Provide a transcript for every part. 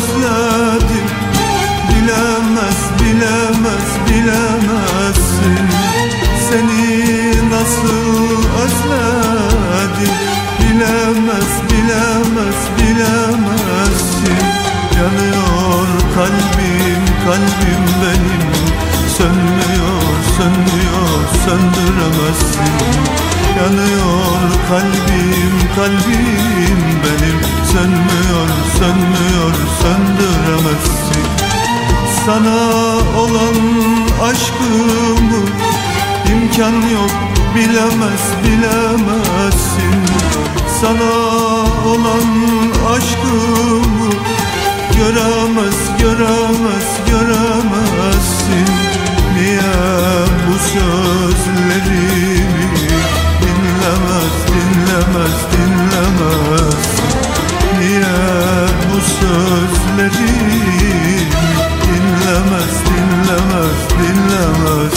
özledim. Bilemez bilemez bilemezsin. Seni nasıl özledim? Bilemez bilemez bilemezsin. Yanıyor kalbim kalbim benim. Sönmüyor sönmüyor söndüremezsin. Yanıyor kalbim kalbim benim Sönmüyor sönmüyor söndüremezsin. Sana olan aşkımı imkan yok bilemez bilemezsin. Sana olan aşkımı göremez göremez göremezsin. Niye bu sözlerimi dinlemez dinlemez dinlemez bu sözlerimi dinlemez dinlemez dinlemez.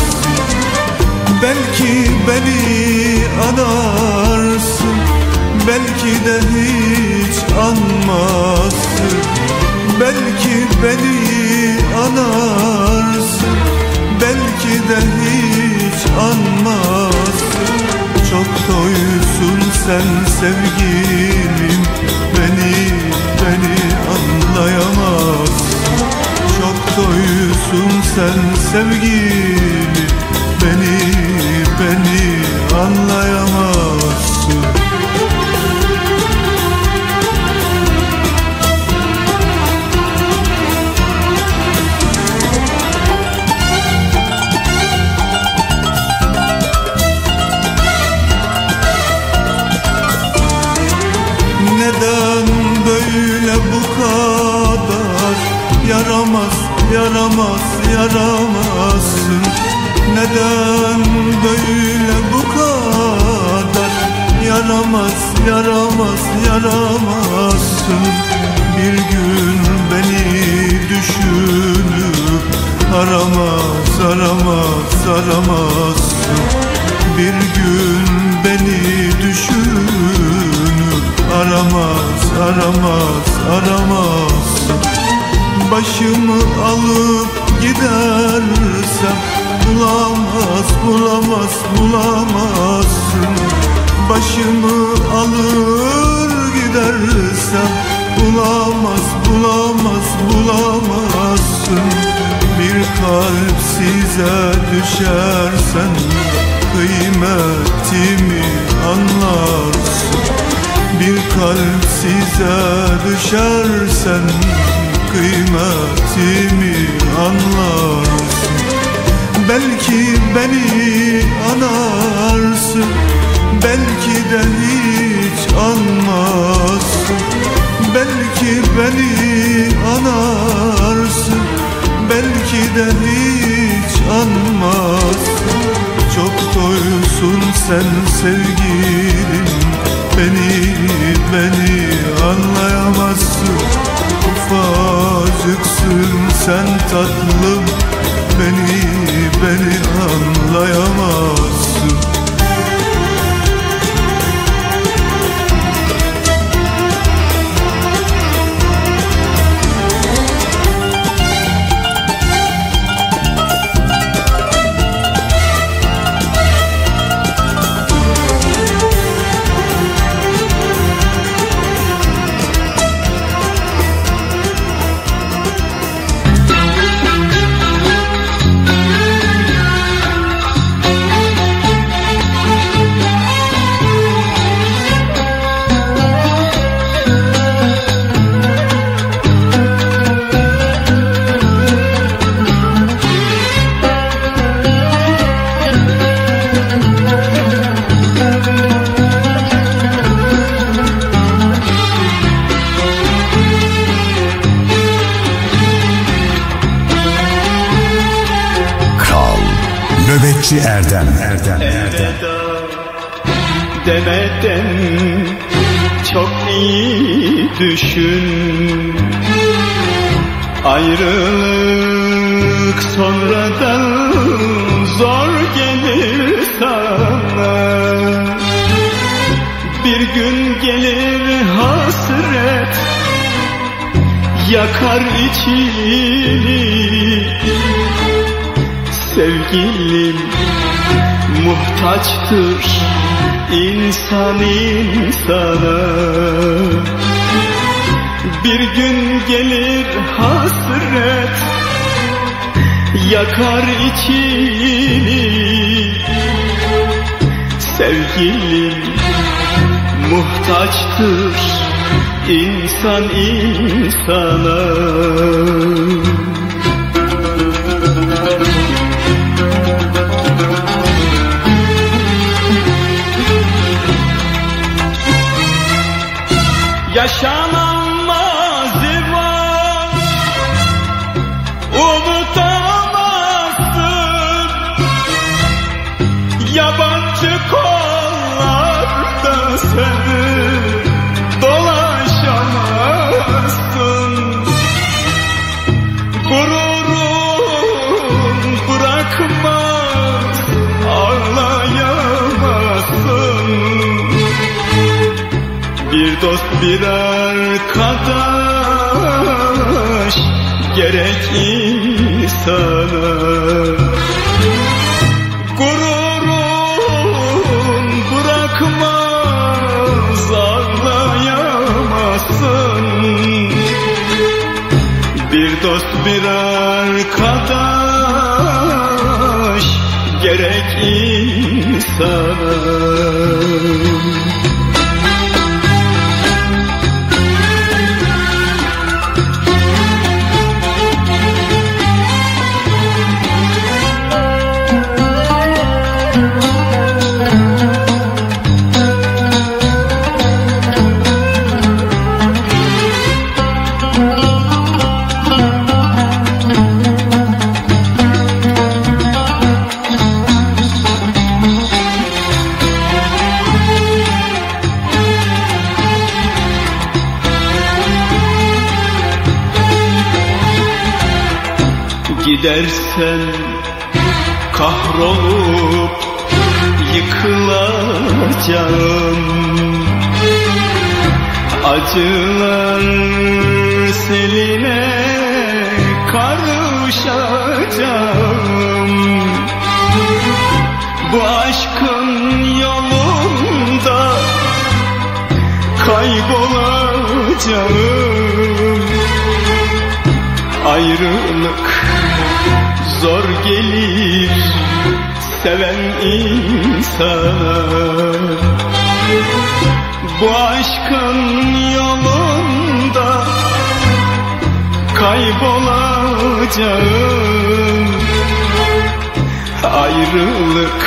Belki beni anarsın Belki de hiç anmazsın. Belki beni anarsın Belki de hiç anmazsın Çok doysun sen sevgilim. Beni, beni anlayamazsın Çok doysun sen sevgilim. Beni, beni anlayamazsın yaramazsın. Neden böyle bu kadar? Yaramaz, yaramaz, yaramazsın. Bir gün beni düşünüp Aramaz, aramaz, aramazsın. Bir gün beni düşünüp Aramaz, aramaz, aramazsın. Başımı alıp gidersem Bulamaz, bulamaz, bulamazsın. Başımı alır gidersem Bulamaz, bulamaz, bulamazsın. Bir kalp size düşersen Kıymetimi anlarsın. Bir kalp size düşersen kıymetimi anlarsın. Belki beni anarsın Belki de hiç anmazsın. Belki beni anarsın Belki de hiç anmazsın. Çok doysun sen sevgilim Beni, beni anlayamazsın Ufacıksın sen tatlım. Beni, beni anlayamazsın yakar içini. Sevgilim muhtaçtır insan insana dost bir arkadaş gerek insana Gidersen kahrolup yıkılacağım. Acılar seline karışacağım. Bu aşkın yolunda kaybolacağım. Ayrılık zor gelir seven insana Bu aşkın yolunda kaybolacağım. Ayrılık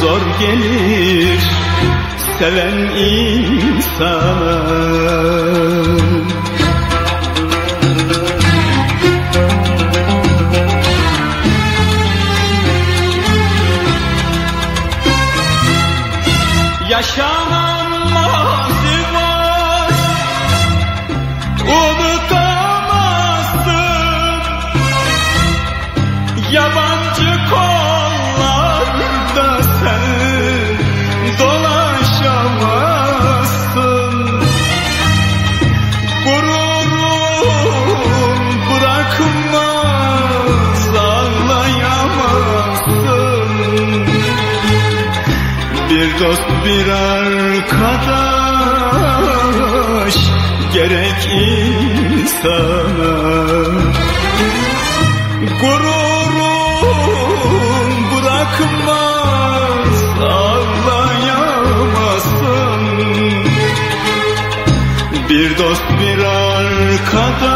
zor gelir seven insana Yaşama dost bir arkadaş gerek insana Gururun bırakmaz ağlayamazsın. Bir dost bir arkadaş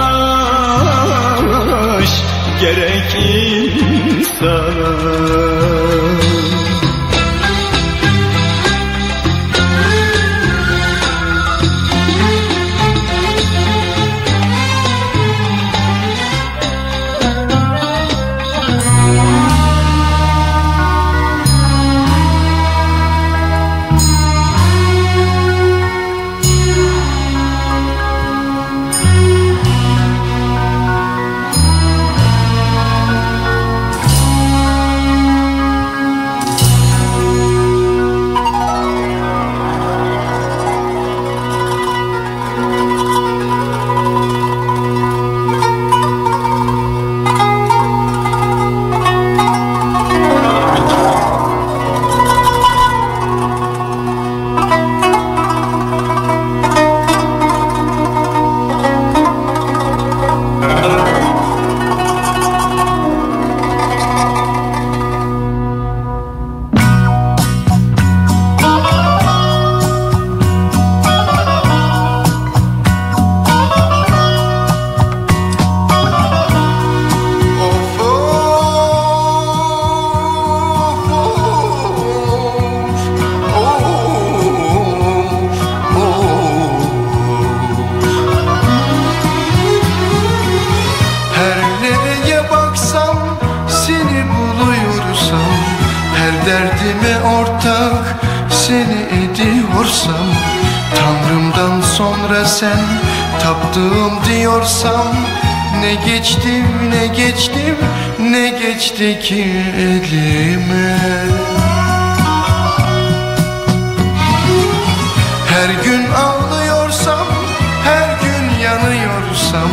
yanıyorsam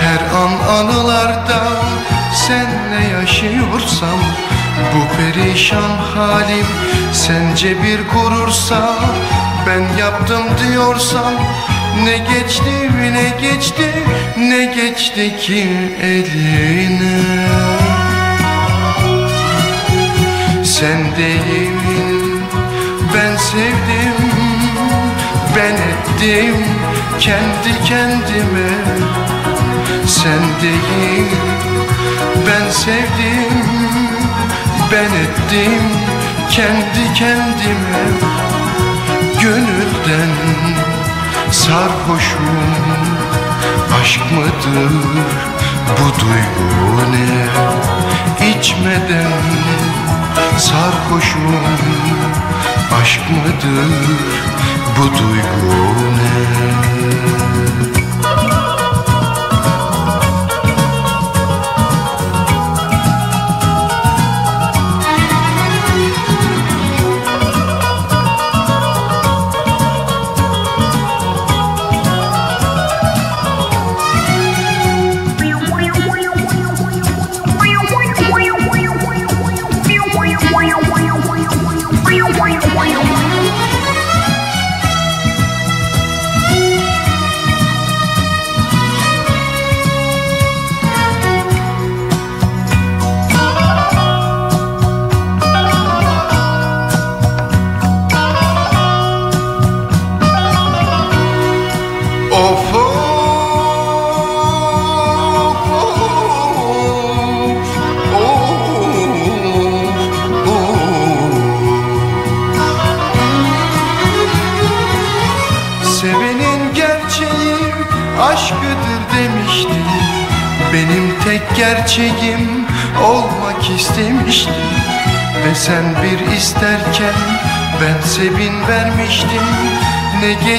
Her an anılarda senle yaşıyorsam Bu perişan halim sence bir gurursa Ben yaptım diyorsam ne geçti ne geçti ne geçti ki eline Sen değil ben sevdim ben ettim kendi kendime. Sen değil ben sevdim. Ben ettim kendi kendime. Gönülden sarhoşum. Aşk mıdır bu duygu ne? İçmeden sarhoşum. Aşk mıdır bu duygu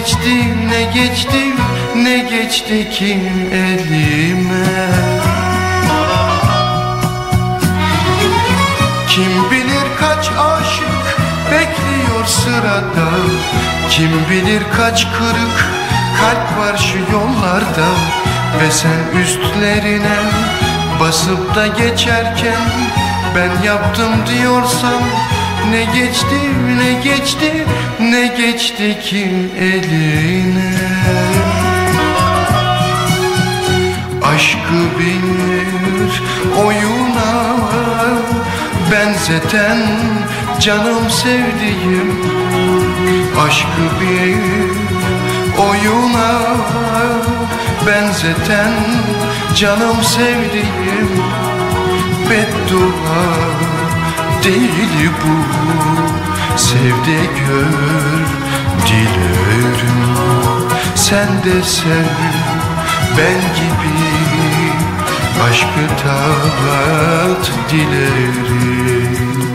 geçti ne geçti ne geçti ki elime? Kim bilir kaç aşık bekliyor sırada? Kim bilir kaç kırık kalp var şu yollarda? Ve sen üstlerine basıp da geçerken Ben yaptım diyorsam ne geçti ne geçti ne geçti ki eline? Aşkı bir oyuna benzeten canım sevdiğim. Aşkı bir oyuna benzeten canım sevdiğim. Beddua değil bu Sev de gör dilerim. Sen de sev ben gibi Aşkı tat dilerim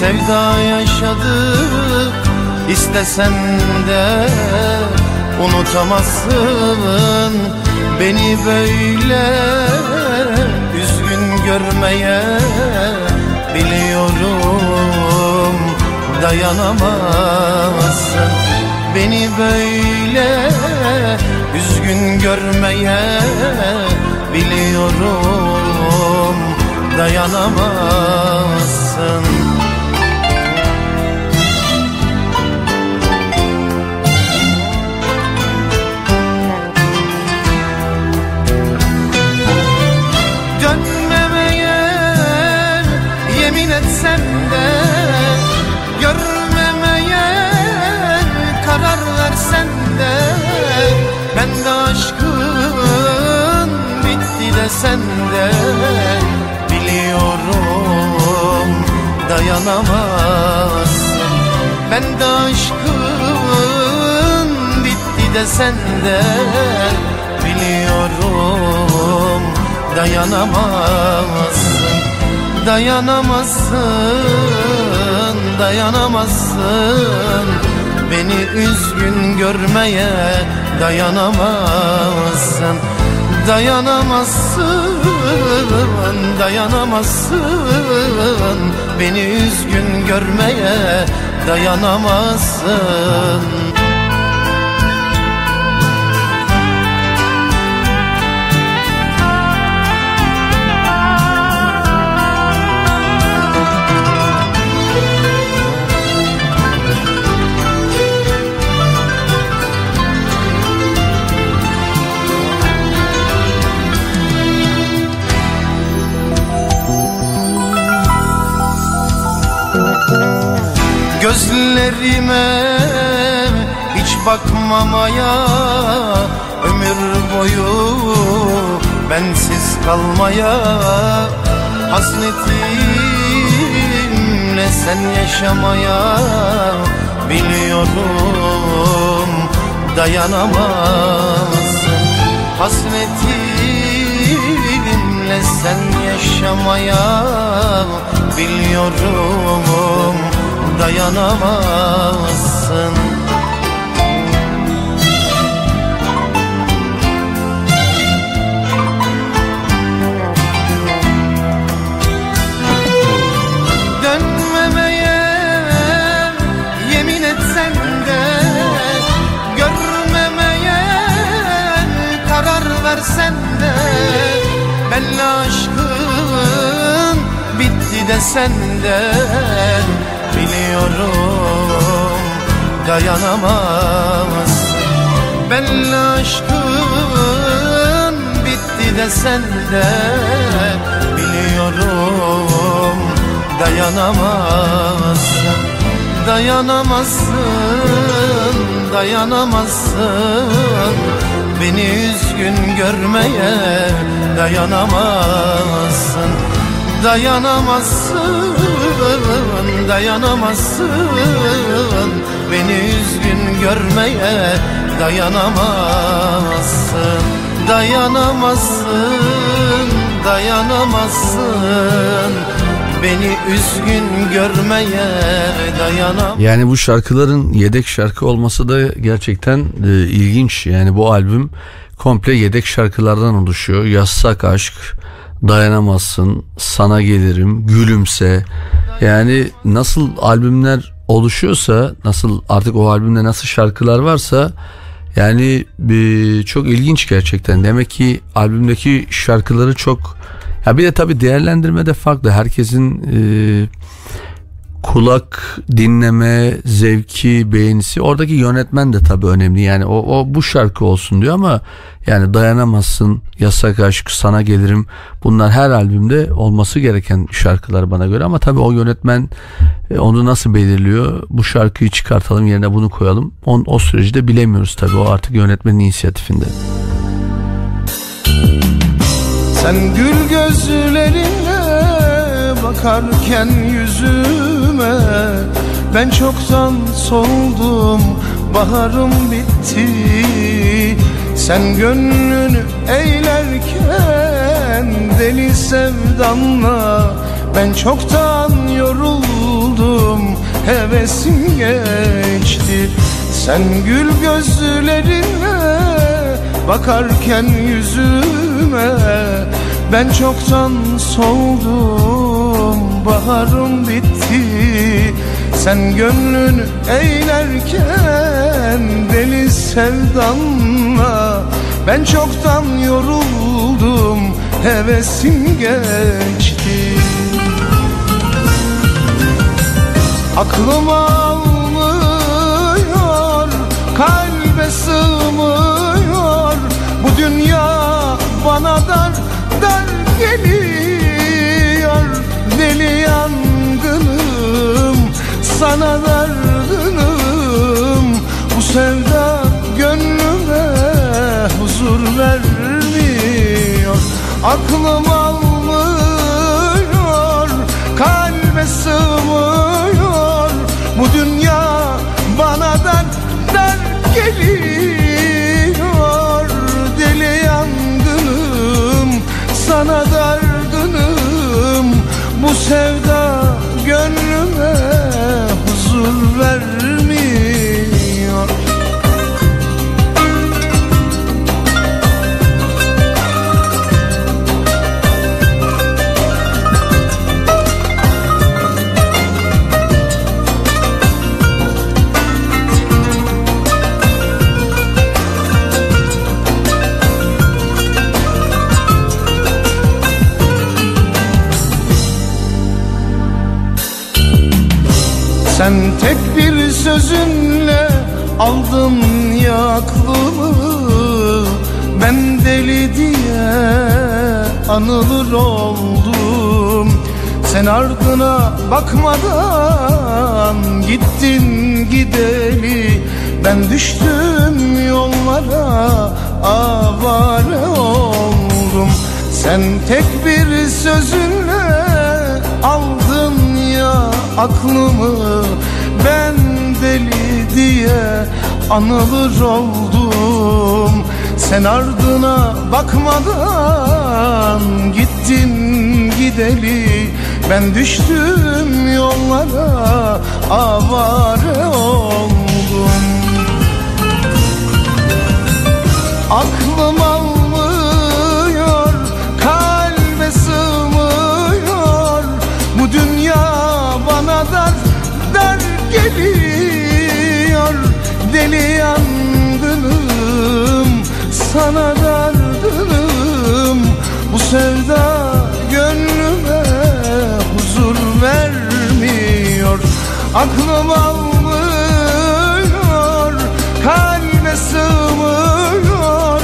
Sevda yaşadık İstesen de unutamazsın. Beni böyle üzgün görmeye biliyorum dayanamazsın. Beni böyle üzgün görmeye biliyorum dayanamazsın etsem de Görmemeye karar versen de Ben de aşkın bitti desen de Biliyorum dayanamazsın. Ben de aşkın bitti desen de Biliyorum dayanamazsın Dayanamazsın, dayanamazsın. Beni üzgün görmeye dayanamazsın. Dayanamazsın, dayanamazsın. Beni üzgün görmeye dayanamazsın Gözlerime hiç bakmamaya Ömür boyu bensiz kalmaya Hasretimle sen yaşamaya Biliyorum dayanamazsın. Hasretimle sen yaşamaya Biliyorum dayanamazsın. Yemin etsen de Görmemeye karar versen de Belli aşkın bitti desen de Biliyorum. Dayanamaz. Belli aşkın bitti desen de Biliyorum. Dayanamazsın. Dayanamazsın, dayanamazsın. Beni üzgün görmeye dayanamazsın. Dayanamazsın, dayanamazsın Beni üzgün görmeye dayanamazsın Dayanamazsın, dayanamazsın Beni üzgün görmeye dayanamazsın Yani bu şarkıların yedek şarkı olması da gerçekten e, ilginç. Yani bu albüm komple yedek şarkılardan oluşuyor. Yazsak aşk, dayanamazsın, sana gelirim, gülümse. Yani nasıl albümler oluşuyorsa, nasıl artık o albümde nasıl şarkılar varsa yani e, çok ilginç gerçekten. Demek ki albümdeki şarkıları çok ya bir de tabii değerlendirme de farklı. Herkesin e, kulak dinleme zevki beğenisi. Oradaki yönetmen de tabii önemli. Yani o, o bu şarkı olsun diyor ama yani dayanamazsın yasak aşk sana gelirim. Bunlar her albümde olması gereken şarkılar bana göre. Ama tabii o yönetmen e, onu nasıl belirliyor? Bu şarkıyı çıkartalım yerine bunu koyalım. On, o süreci de bilemiyoruz tabii. O artık yönetmenin inisiyatifinde. Sen gül gözlerinle bakarken yüzüme Ben çoktan soldum baharım bitti. Sen gönlünü eğlerken deli sevdanla Ben çoktan yoruldum hevesim geçti. Sen gül gözlerinle bakarken yüzüme Ben çoktan soldum baharım bitti. Sen gönlünü eğlerken deli sevdanla Ben çoktan yoruldum hevesim geçti. Aklım almıyor kalbe sığmıyor. Bu dünya bana dar dar geliyor sana dargınım Bu sevda gönlüme huzur vermiyor. Aklım almıyor kalbe sığmıyor bir sözünle aldın ya aklımı Ben deli diye anılır oldum. Sen ardına bakmadan gittin gideli. Ben düştüm yollara avare oldum. Sen tek bir sözünle aldın ya aklımı. Ben deli diye anılır oldum. Sen ardına bakmadan gittin gideli. Ben düştüm yollara avare oldum. Aklım almıyor, Deli yangınım, sana dargınım Bu sevda gönlüme huzur vermiyor. Aklım almıyor, kalbe sığmıyor.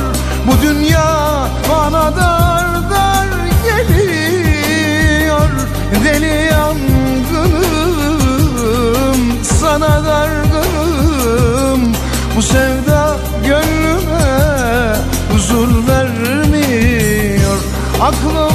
Bu dünya bana dar dar geliyor. Deli yangınım, sana dargınım Bu sevda gönlüme huzur vermiyor. Aklım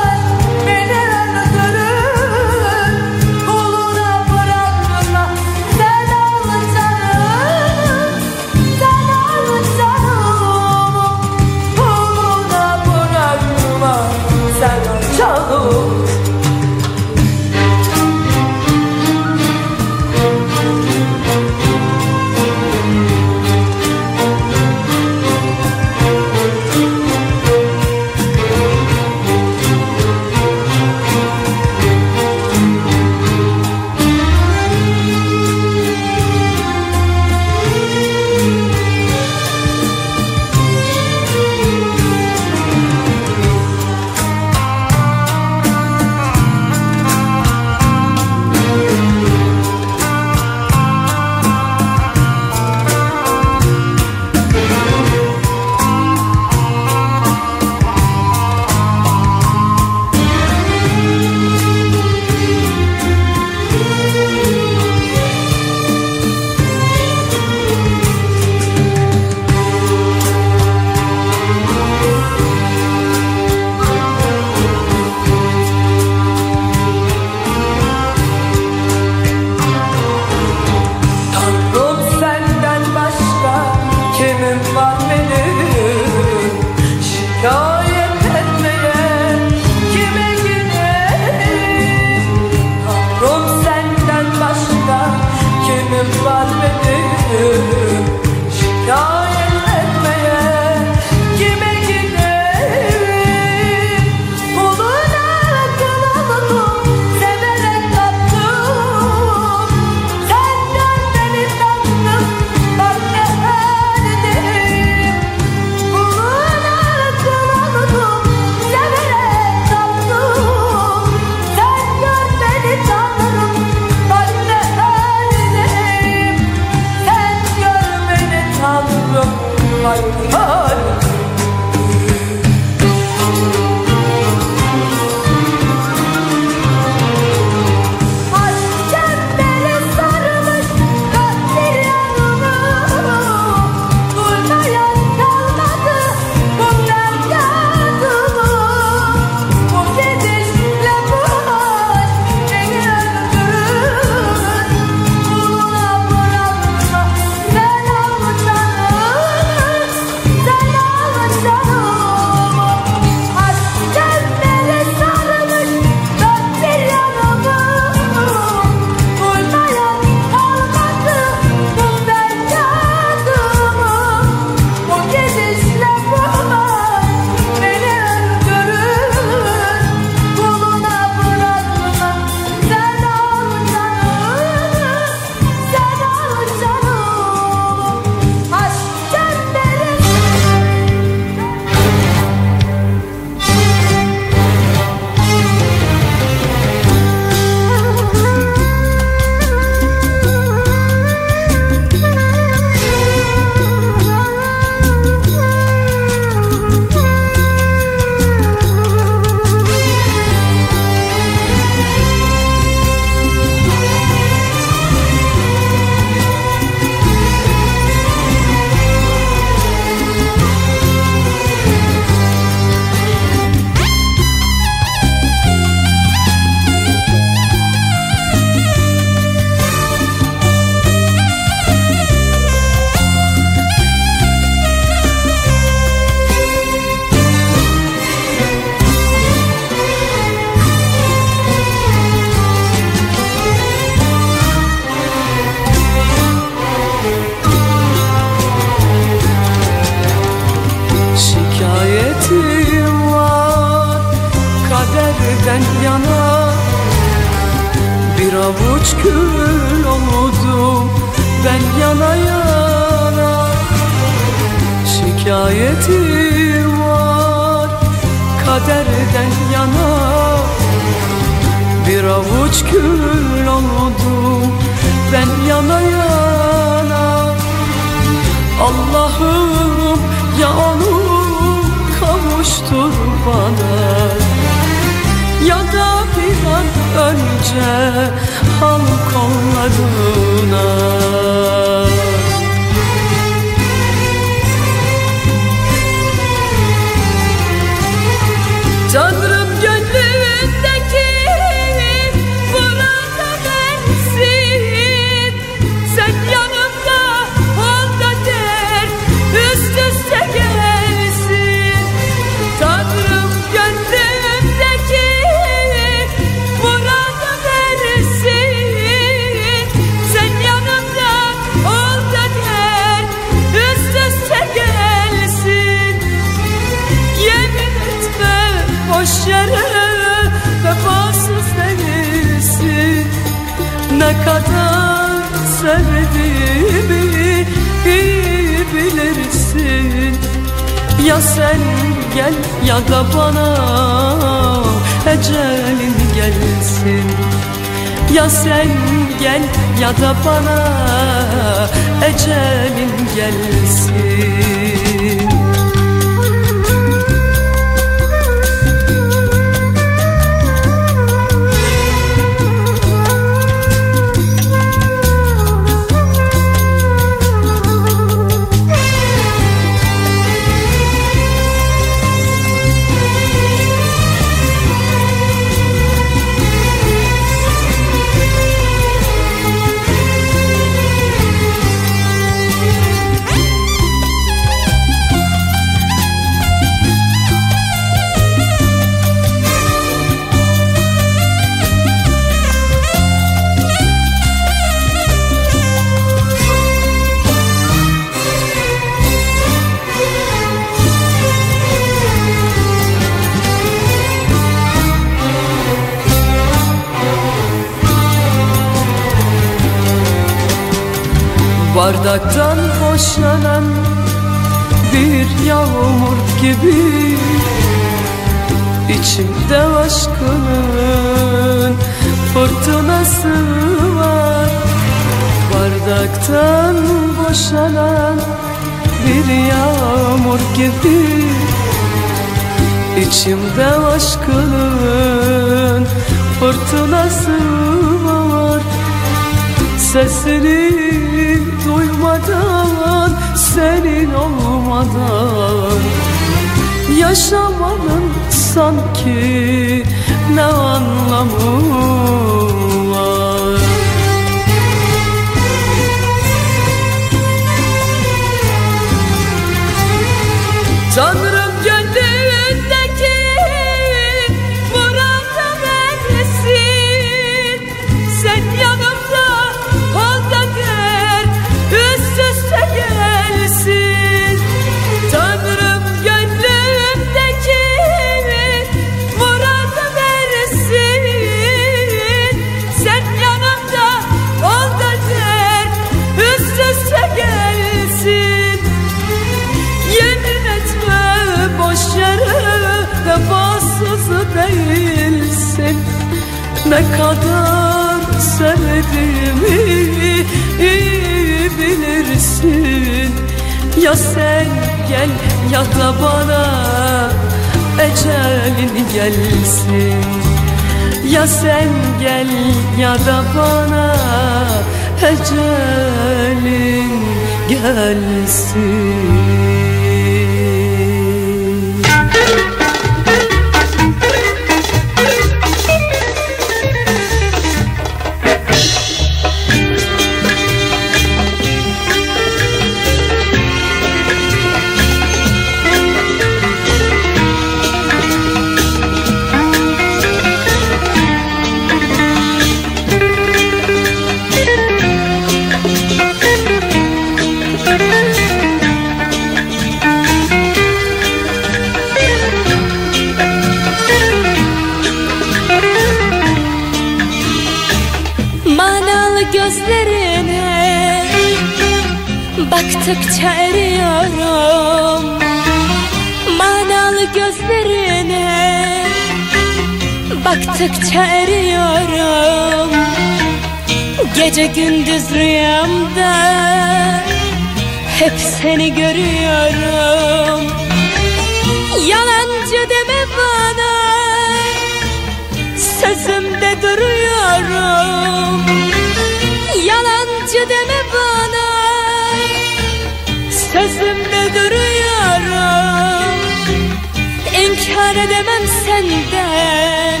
İnkar edemem senden.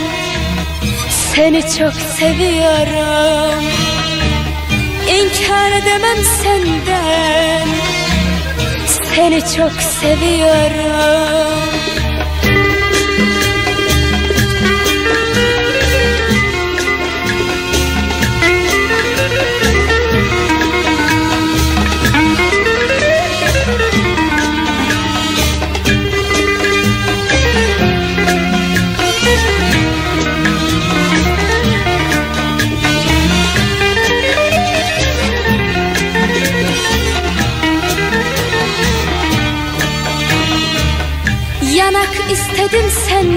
Seni çok seviyorum. İnkar edemem senden. Seni çok seviyorum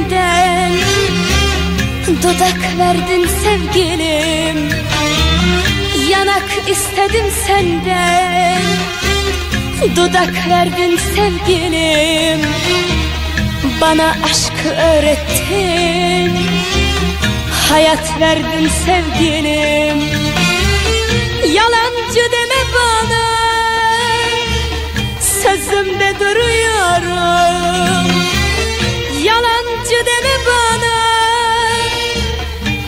senden Dudak verdin sevgilim. Yanak istedim senden. Dudak verdin sevgilim. Bana aşkı öğrettin. Hayat verdin sevgilim. Yalancı deme bana. Sözümde duruyorum Yalancı deme bana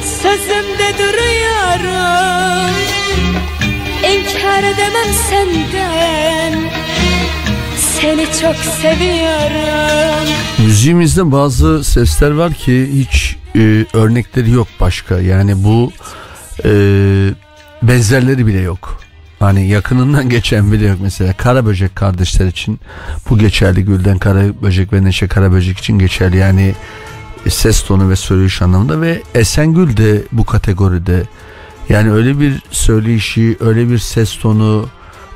Sözümde duruyorum İnkar edemem senden Seni çok seviyorum Müziğimizde bazı sesler var ki hiç e, örnekleri yok başka. Yani bu e, benzerleri bile yok. Hani yakınından geçen bile yok mesela Karaböcek kardeşler için bu geçerli. Gülden Karaböcek ve Neşe Karaböcek için geçerli. Yani e, ses tonu ve söyleyiş anlamında ve Esengül de bu kategoride. Yani öyle bir söyleyişi öyle bir ses tonu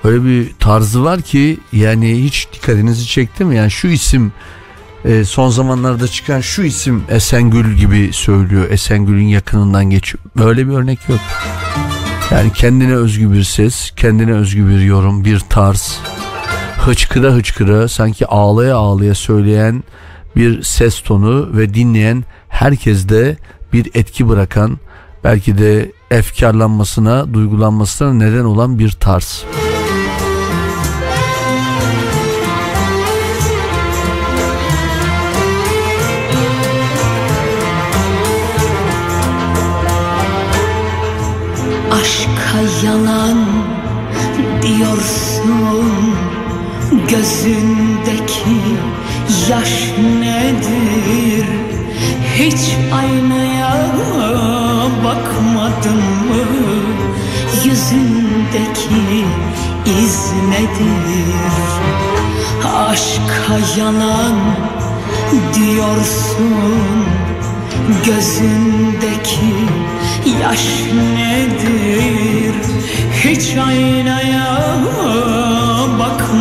öyle bir tarzı var ki yani hiç dikkatinizi çekti mi? Yani şu isim e, son zamanlarda çıkan şu isim Esengül gibi söylüyor. Esengül'ün yakınından geçiyor. Böyle bir örnek yok. Yani kendine özgü bir ses, kendine özgü bir yorum, bir tarz. Hıçkıra hıçkıra sanki ağlaya ağlaya söyleyen bir ses tonu ve dinleyen herkeste bir etki bırakan belki de efkarlanmasına, duygulanmasına neden olan bir tarz. Aşka yalan diyorsun Gözündeki yaş nedir? Hiç aynaya bakmadın mı? Yüzündeki iz nedir? Aşka yalan diyorsun Gözündeki yaş nedir? Hiç aynaya bakmadın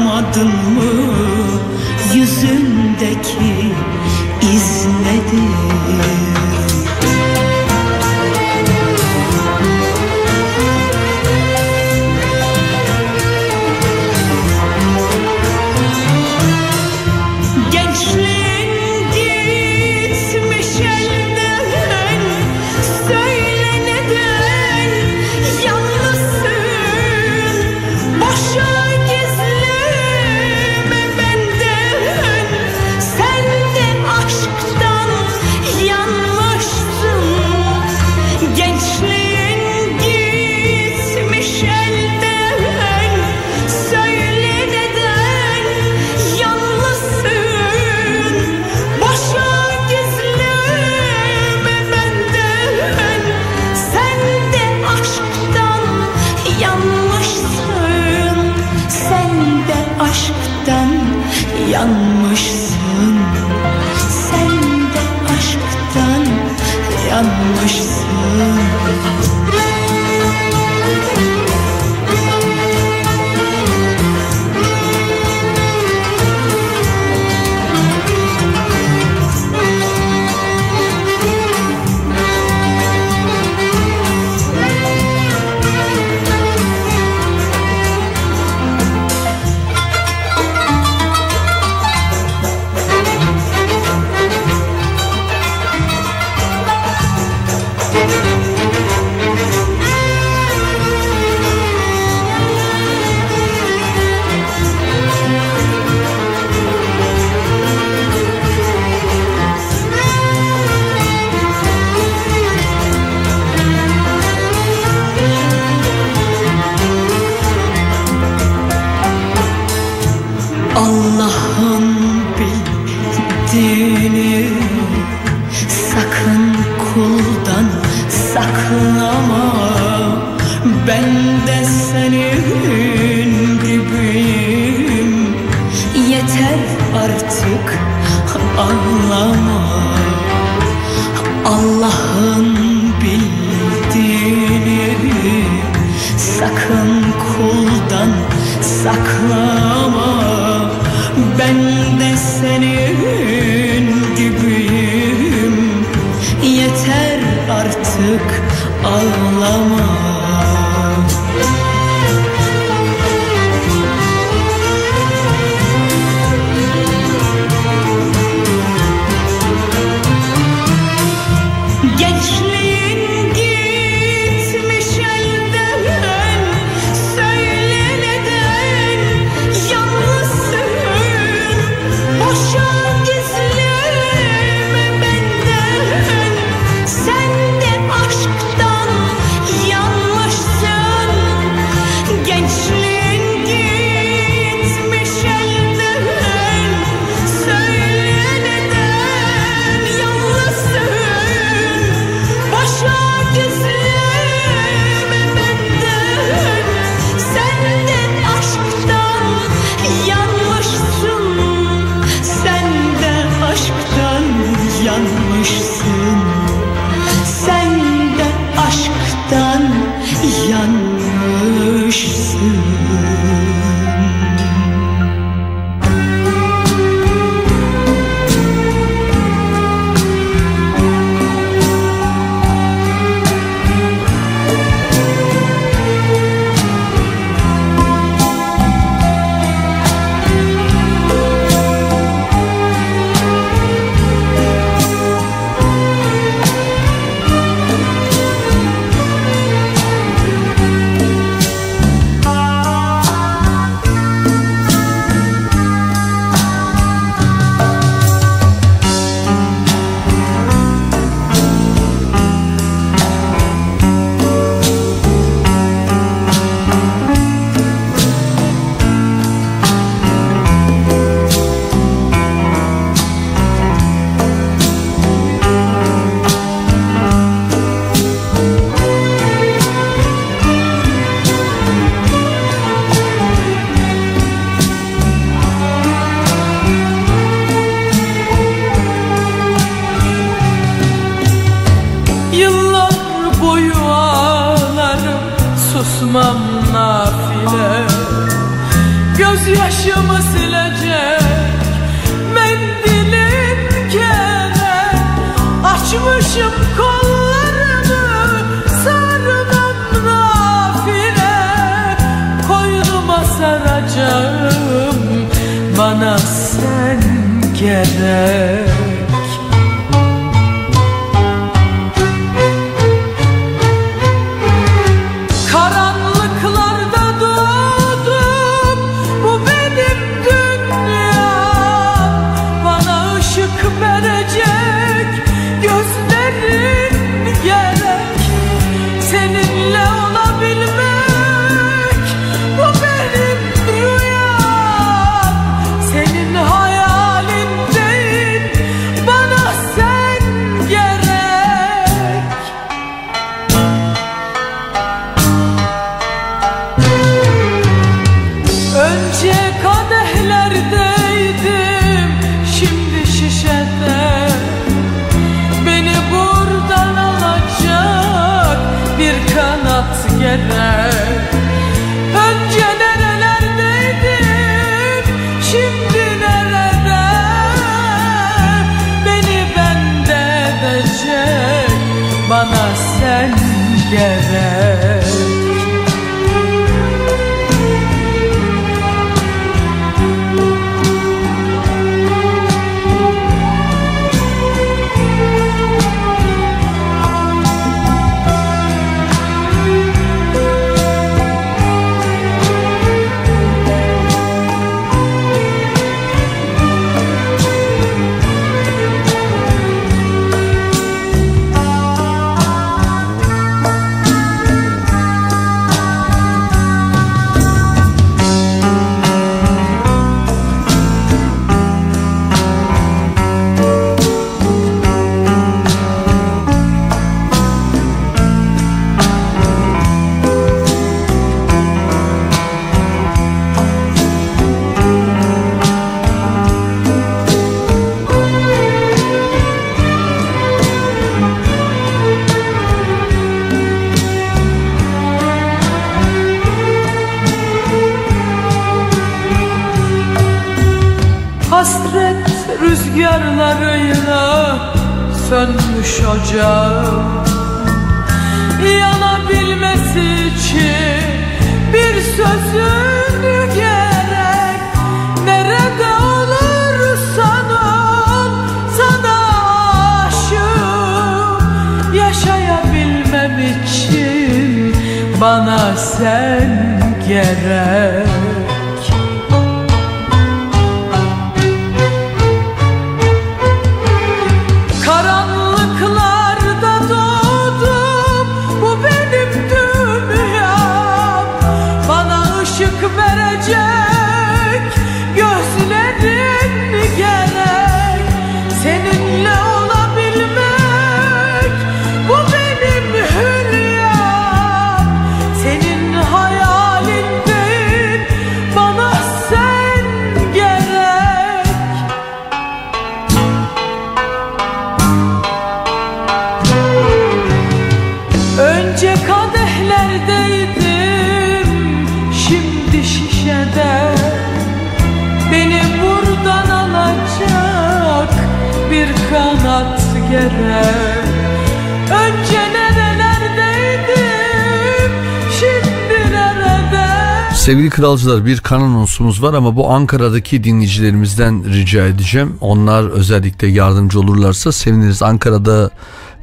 Sevgili kralcılar bir kan var ama bu Ankara'daki dinleyicilerimizden rica edeceğim. Onlar özellikle yardımcı olurlarsa seviniriz. Ankara'da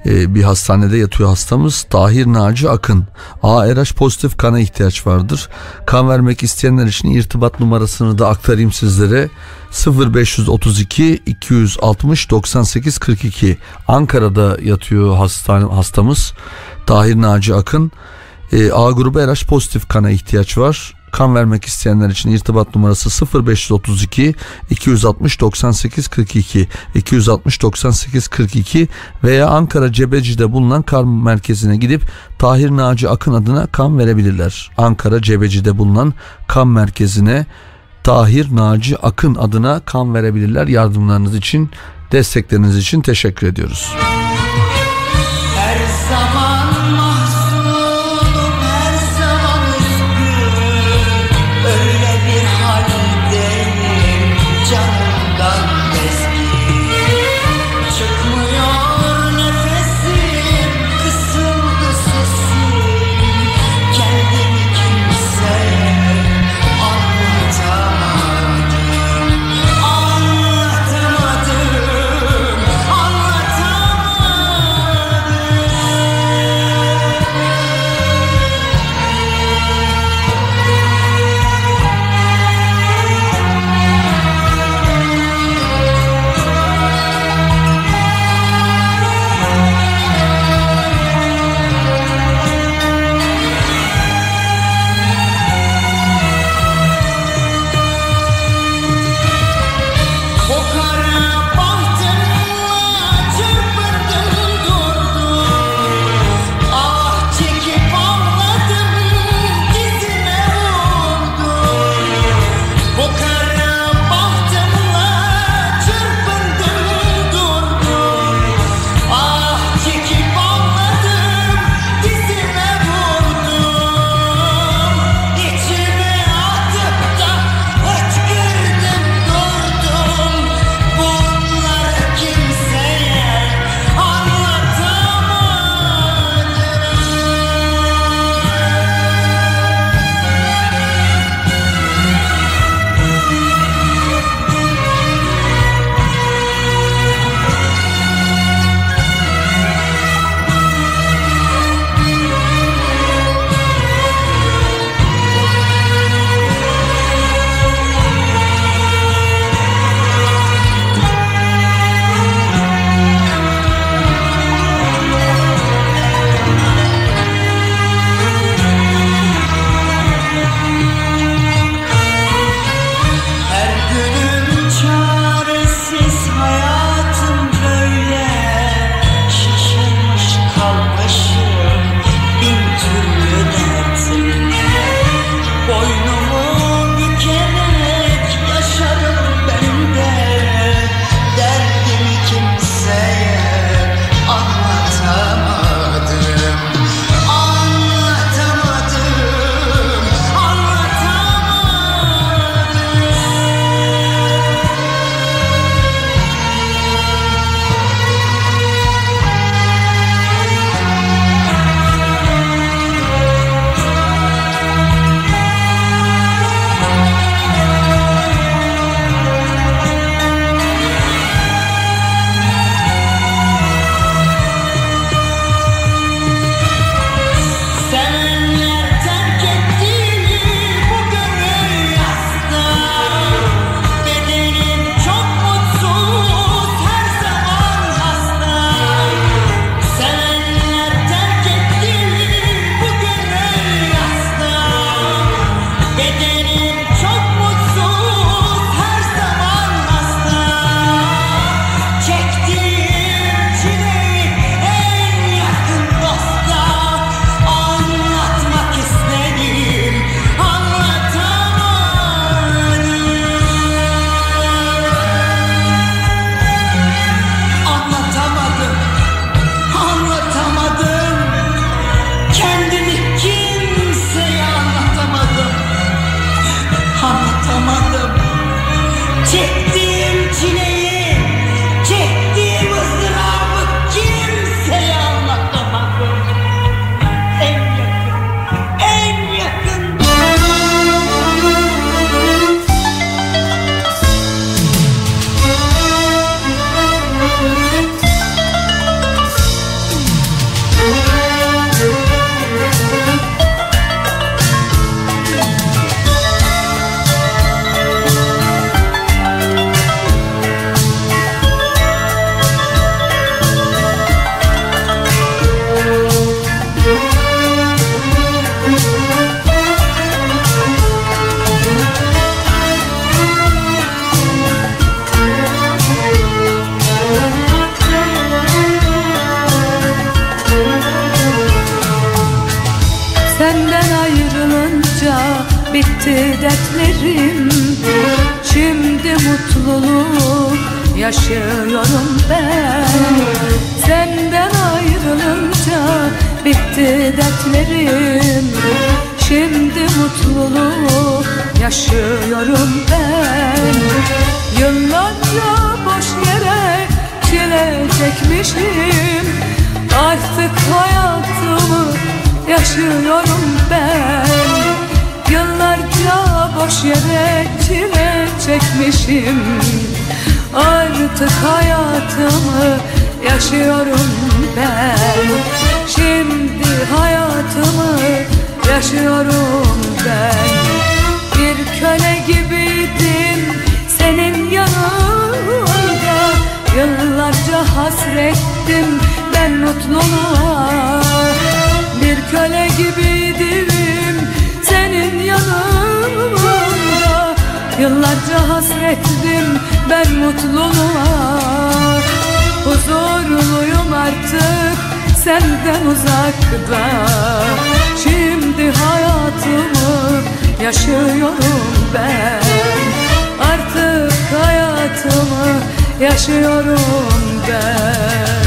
e, bir hastanede yatıyor hastamız Tahir Naci Akın. ARH pozitif kana ihtiyaç vardır. Kan vermek isteyenler için irtibat numarasını da aktarayım sizlere. 0532 260 98 42 Ankara'da yatıyor hastane, hastamız Tahir Naci Akın. E, A grubu RH pozitif kana ihtiyaç var. Kan vermek isteyenler için irtibat numarası 0532 260 98 42 260 98 42 veya Ankara Cebeci'de bulunan kan merkezine gidip Tahir Naci Akın adına kan verebilirler. Ankara Cebeci'de bulunan kan merkezine Tahir Naci Akın adına kan verebilirler. Yardımlarınız için, destekleriniz için teşekkür ediyoruz. Her Hasrettim ben mutluluğa. Huzurluyum artık senden uzakta. Şimdi hayatımı yaşıyorum ben. Artık hayatımı yaşıyorum ben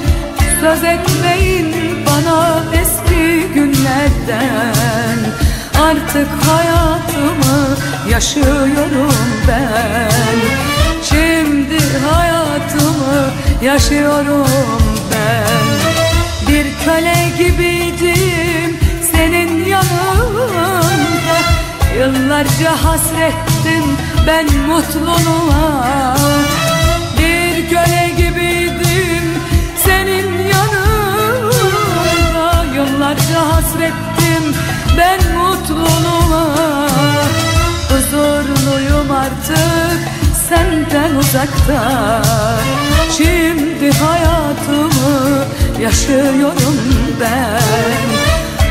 Söz etmeyin bana eski günlerden. Artık hayatımı yaşıyorum ben. Şimdi hayatımı yaşıyorum ben. Bir köle gibiydim senin yanında. Yıllarca hasrettim ben mutluluğa hasrettim ben mutluluğa. Huzurluyum artık senden uzakta. Şimdi hayatımı yaşıyorum ben.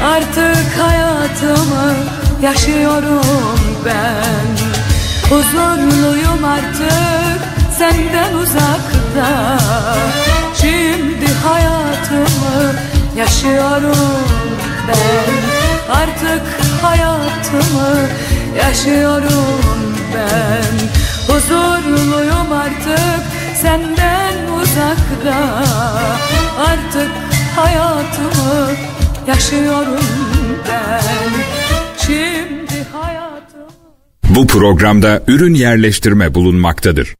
Artık hayatımı yaşıyorum ben. Huzurluyum artık senden uzakta. Şimdi hayatımı yaşıyorum ben Artık hayatımı yaşıyorum ben. Huzurluyum artık senden uzakta. Artık hayatımı yaşıyorum ben. Şimdi hayatımı Bu programda ürün yerleştirme bulunmaktadır.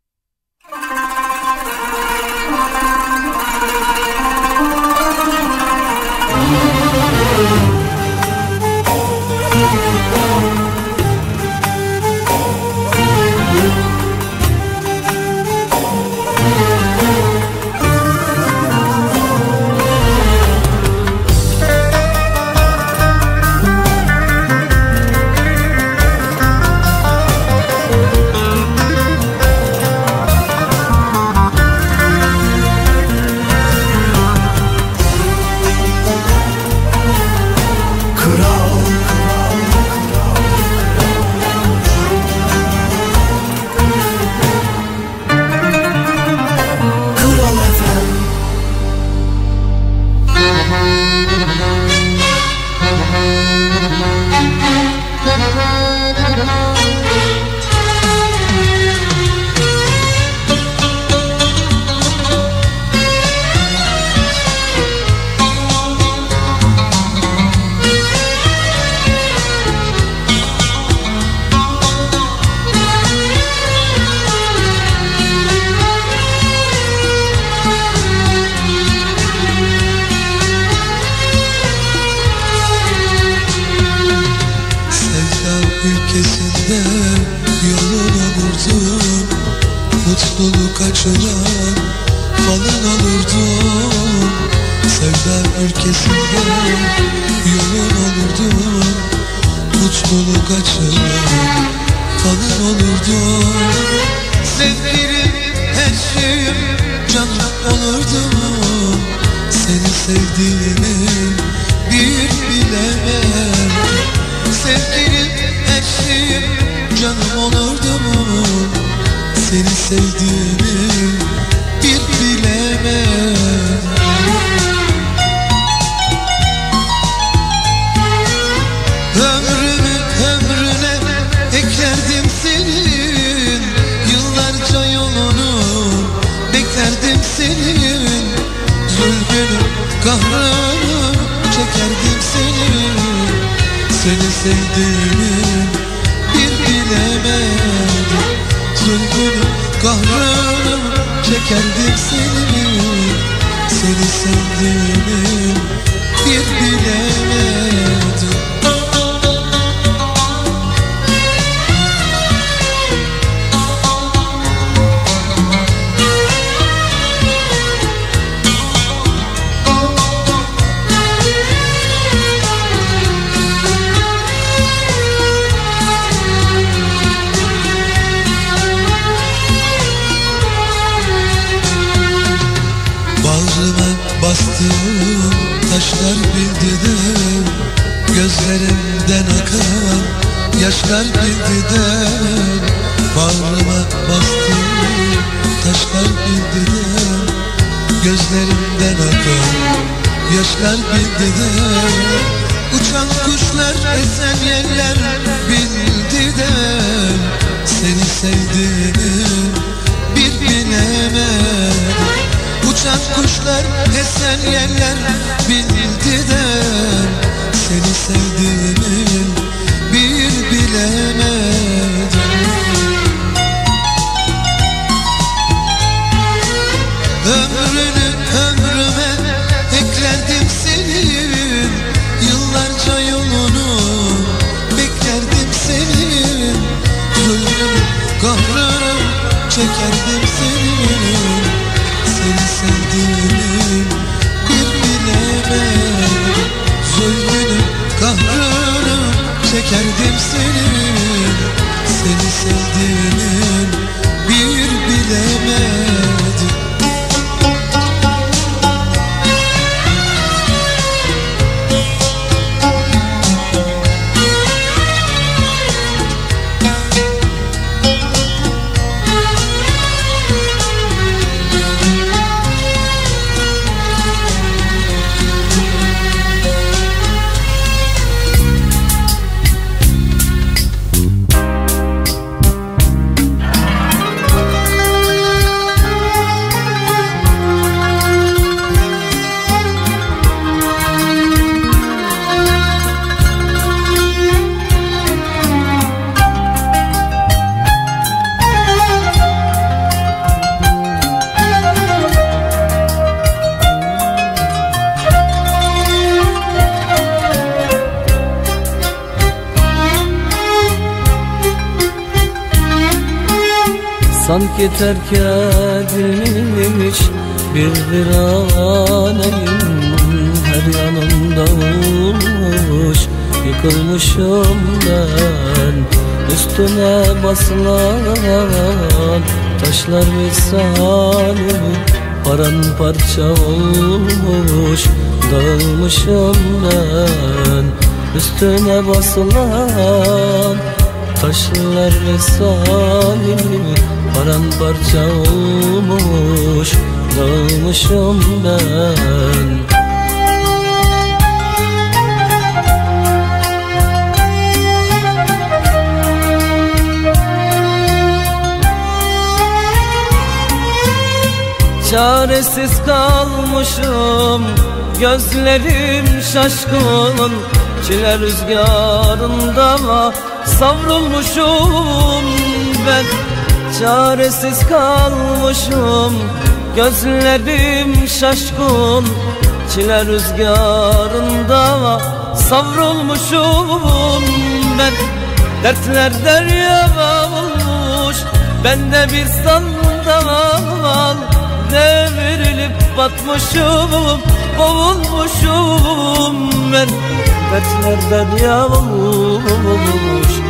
terk edilmiş Bir viraneyim her yanımda olmuş Yıkılmışım ben. Üstüne basılan taşlar misalim Paramparça olmuş dağılmışım ben. Üstüne basılan Taşlar ve salim paramparça olmuş Dağılmışım ben. Çaresiz kalmışım Gözlerim şaşkın Çile rüzgarında var. Savrulmuşum ben. Çaresiz kalmışım Gözlerim şaşkın. Çile rüzgarında Savrulmuşum ben. Dertler derya olmuş Bende bir sandal Devrilip batmışım Boğulmuşum ben. Dertlerden yavulmuş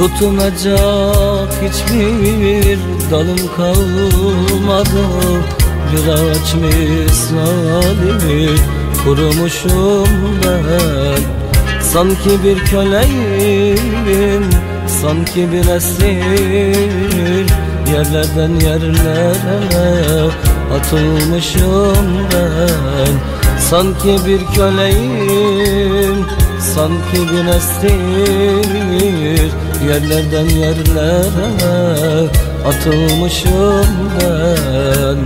Tutunacak hiçbir dalım kalmadı. Bir ağaç misali kurumuşum ben. Sanki bir köleyim, sanki bir esir. Yerlerden yerlere atılmışım ben. Sanki bir köleyim, sanki bir esir Yerlerden yerlere atılmışım ben.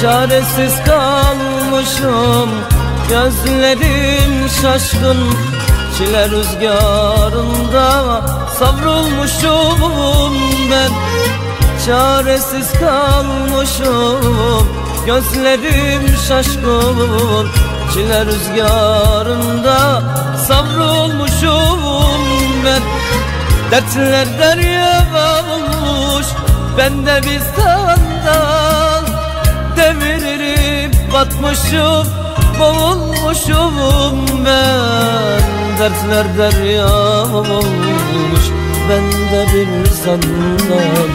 Çaresiz kalmışım Gözlerim şaşkın Çile rüzgarında Savrulmuşum ben. Çaresiz kalmışım Gözlerim şaşkın. Çile rüzgarında Savrulmuşum ben. Dertler derya olmuş Ben de bir sandal. Devirip batmışım Boğulmuşum ben Dertler derya olmuş Ben de bir sandal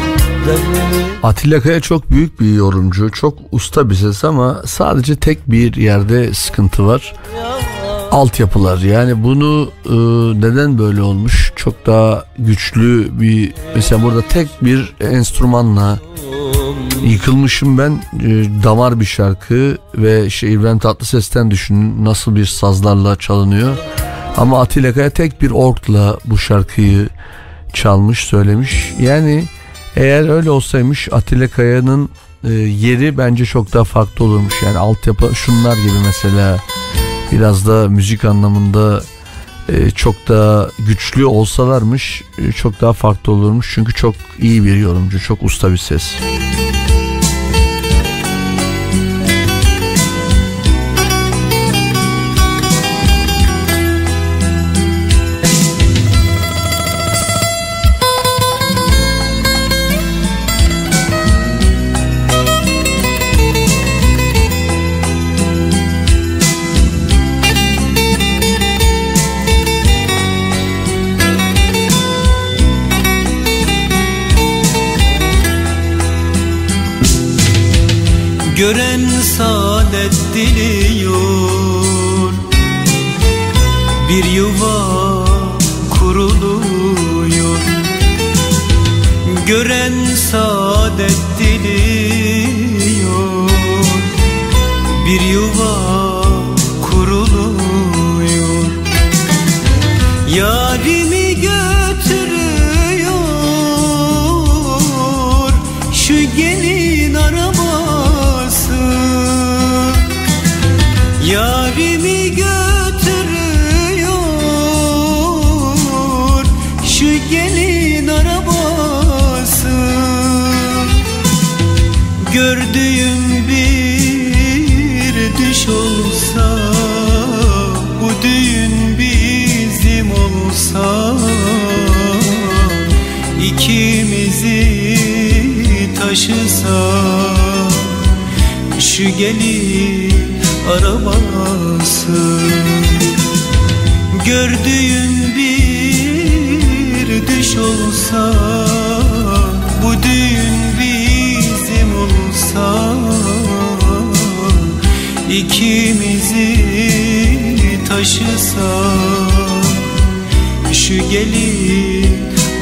Atilla Kaya çok büyük bir yorumcu, çok usta bir ses ama sadece tek bir yerde sıkıntı var. Altyapılar yani bunu e, neden böyle olmuş? Çok daha güçlü bir mesela burada tek bir enstrümanla yıkılmışım ben e, damar bir şarkı ve işte İbrahim Tatlıses'ten düşünün nasıl bir sazlarla çalınıyor. Ama Atilla Kaya tek bir orkla bu şarkıyı çalmış söylemiş. Yani eğer öyle olsaymış Atilla Kaya'nın e, yeri bence çok daha farklı olurmuş. Yani altyapı şunlar gibi mesela biraz da müzik anlamında e, çok daha güçlü olsalarmış e, çok daha farklı olurmuş. Çünkü çok iyi bir yorumcu, çok usta bir ses. Gören saadet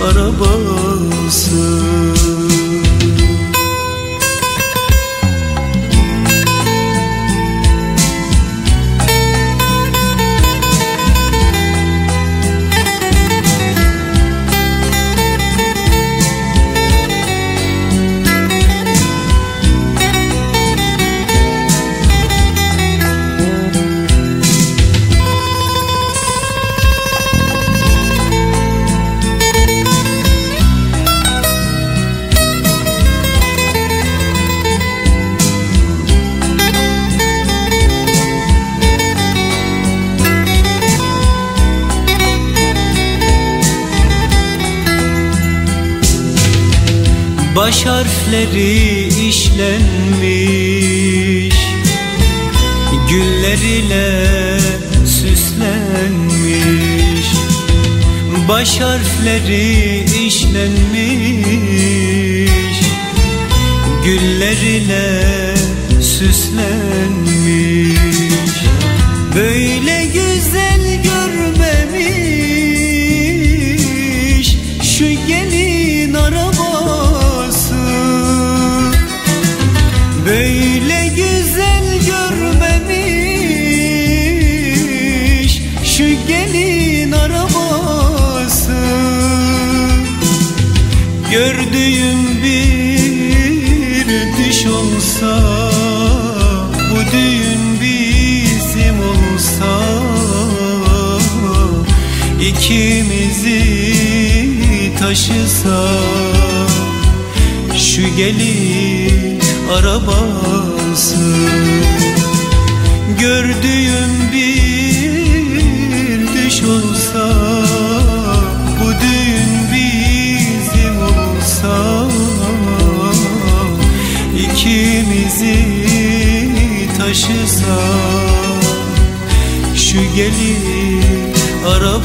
araba. işleri işlenmiş Güller ile süslenmiş Baş harfleri arabası. Gördüğüm bir düş olsa Bu düğün bizim olsa. İkimizi taşısa Şu gelip ara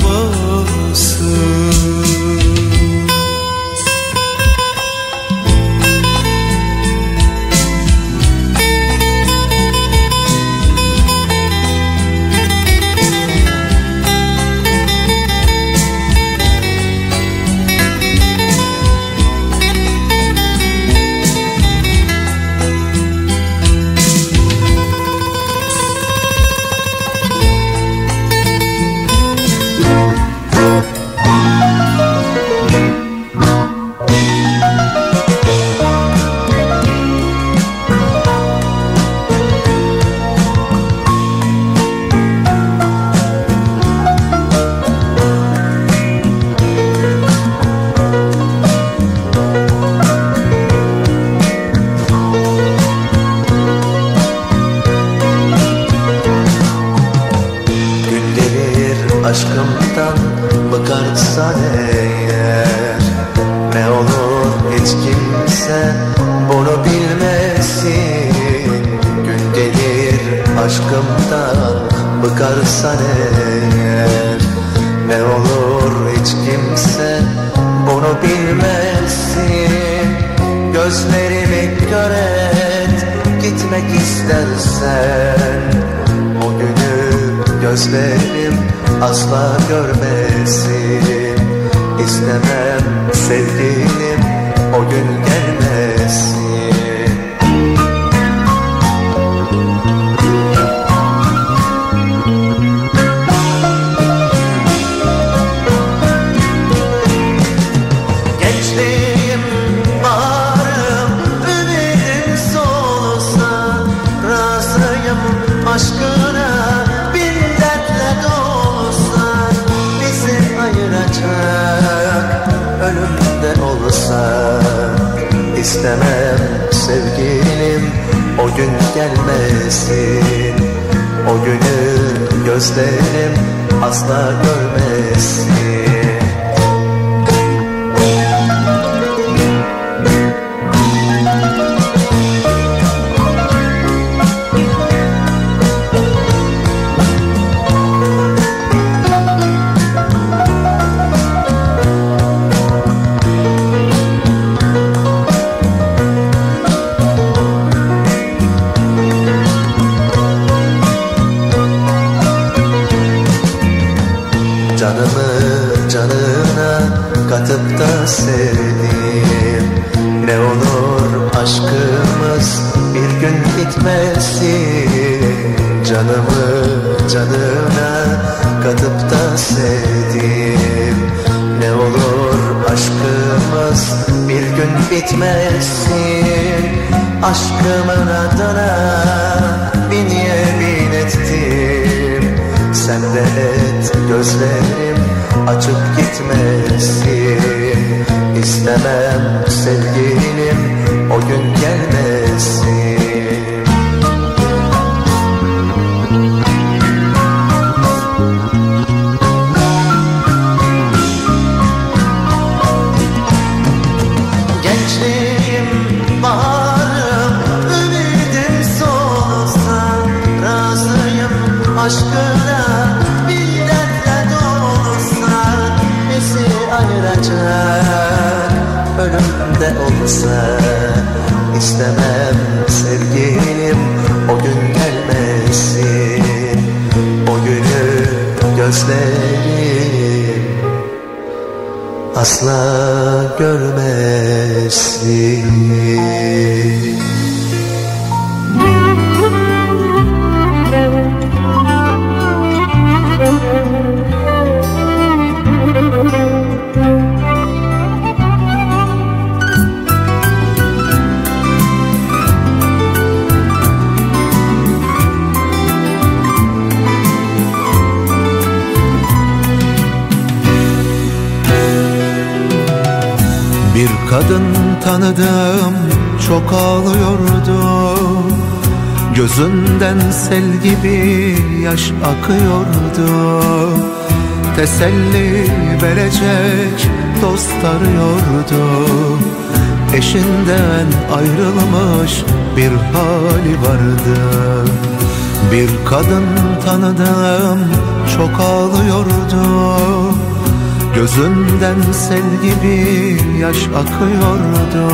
sel gibi yaş akıyordu.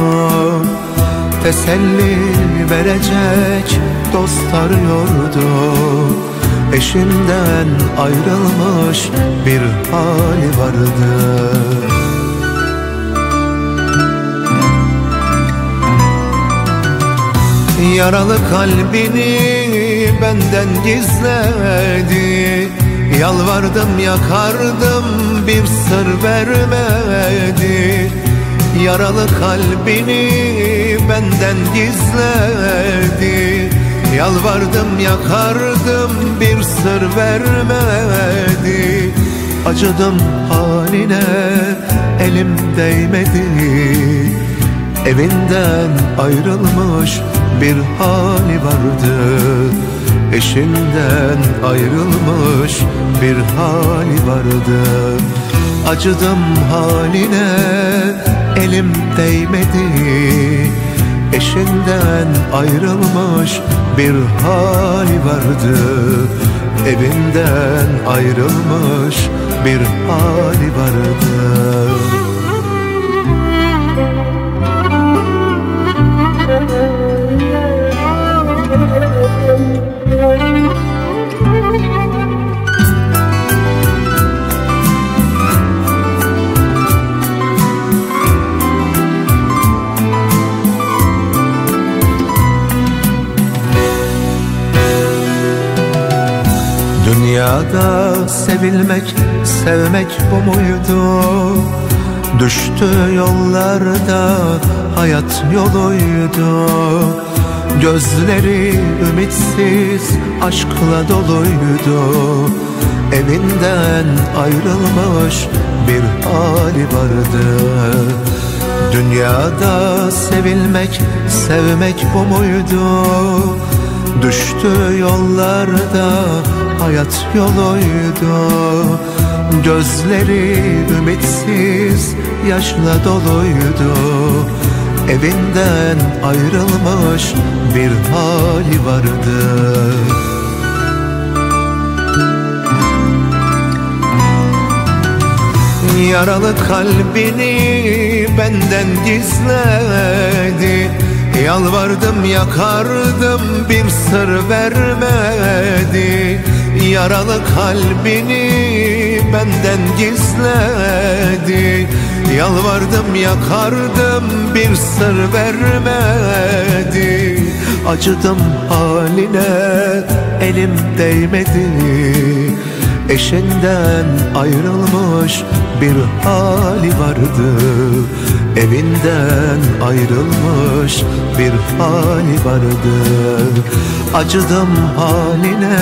Teselli verecek dost arıyordu. Eşinden ayrılmış bir hali vardı. Yaralı kalbini benden gizledi Yalvardım yakardım bir sır vermedi. Yaralı kalbini benden gizledi. Yalvardım yakardım bir sır vermedi. Acıdım haline elim değmedi. Evinden ayrılmış bir hali vardı Eşinden ayrılmış bir hali vardı. Acıdım haline elim değmedi. Eşinden ayrılmış bir hali vardı. Evinden ayrılmış bir hali vardı Dünyada sevilmek, sevmek bu muydu? Düştü yollarda hayat yoluydu Gözleri ümitsiz aşkla doluydu Evinden ayrılmış bir hali vardı Dünyada sevilmek, sevmek bu muydu? Düştü yollarda hayat yoluydu. Gözleri ümitsiz yaşla doluydu. Evinden ayrılmış bir hali vardı. Yaralı kalbini benden gizledi. Yalvardım yakardım bir sır vermedi Yaralı kalbini benden gizledi. Yalvardım yakardım bir sır vermedi. Acıdım haline elim değmedi. Eşinden ayrılmış bir hali vardı. Evinden ayrılmış bir hali vardı. Acıdım haline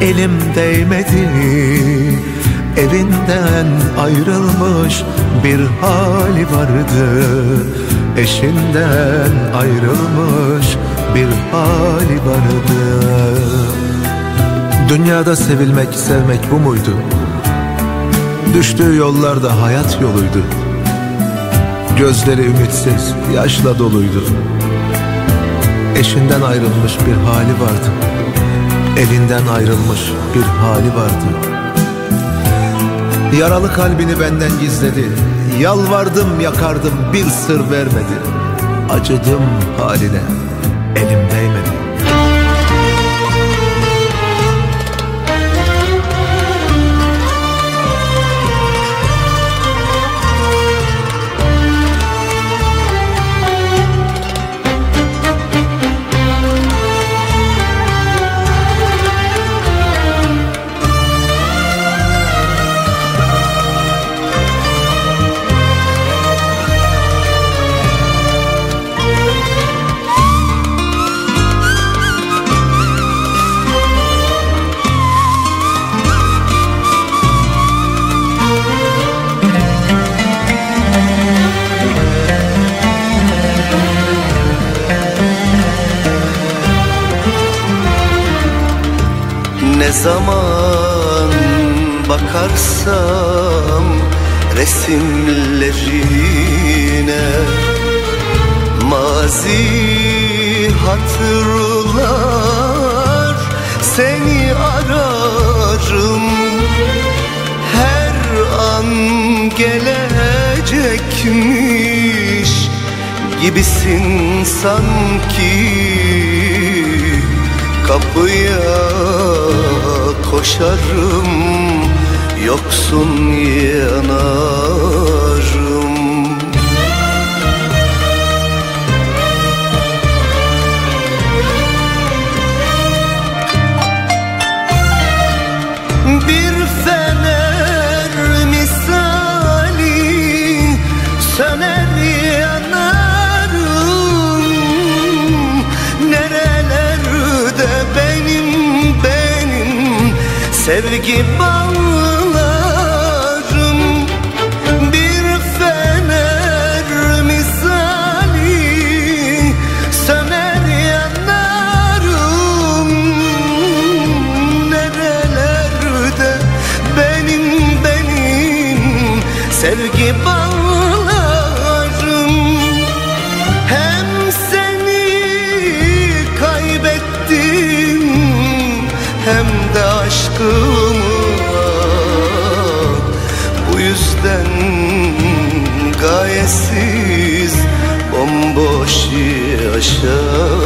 elim değmedi. Evinden ayrılmış bir hali vardı. Eşinden ayrılmış bir hali vardı. Dünyada sevilmek, sevmek bu muydu? Düştüğü yollarda hayat yoluydu. Gözleri ümitsiz, yaşla doluydu. Eşinden ayrılmış bir hali vardı Elinden ayrılmış bir hali vardı. Yaralı kalbini benden gizledi. Yalvardım yakardım bir sır vermedi. Acıdım haline. Elim sanki Kapıya koşarım Yoksun yanarım sevgi bağlarım yaşarım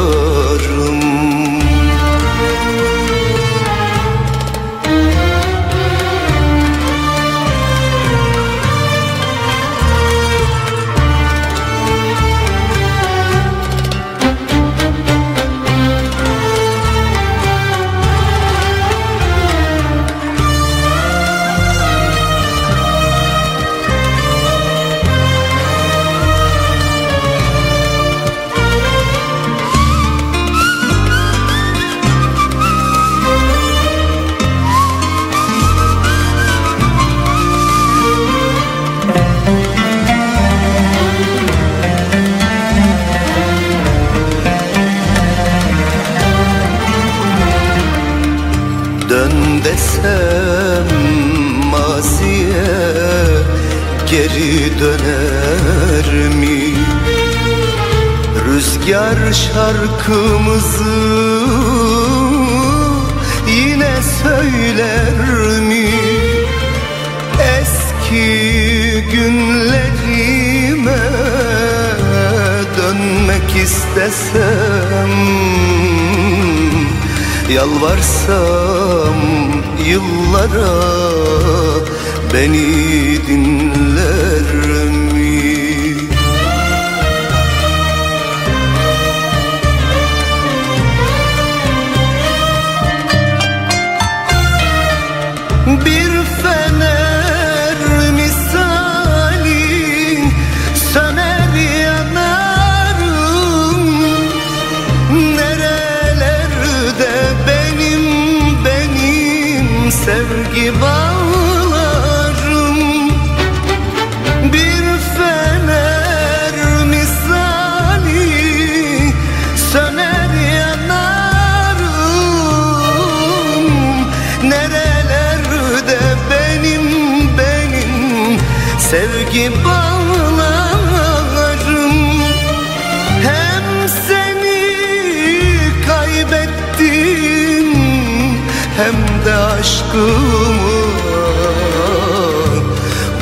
şarkımızı yine söyler mi? Eski günlerime dönmek istesem Yalvarsam yıllara beni dinler mi? Sevgi bağlarım. Bir fener misali söner yanarım. Nerelerde benim benim sevgi bağlarım aşkımı.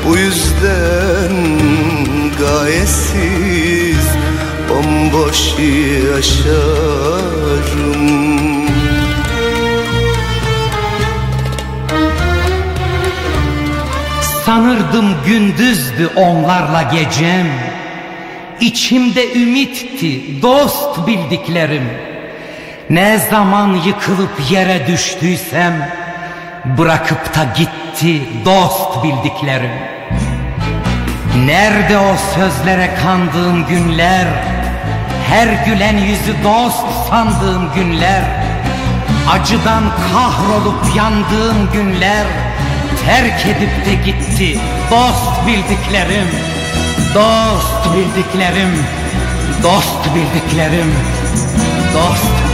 Bu yüzden gayesiz bomboş yaşarım. Sanırdım gündüzdü onlarla gecem. İçimde ümitti dost bildiklerim. Ne zaman yıkılıp yere düştüysem Bırakıp da gitti dost bildiklerim. Nerede o sözlere kandığım günler? Her gülen yüzü dost sandığım günler. Acıdan kahrolup yandığım günler. Terk edip de gitti dost bildiklerim. Dost bildiklerim. Dost bildiklerim. Dost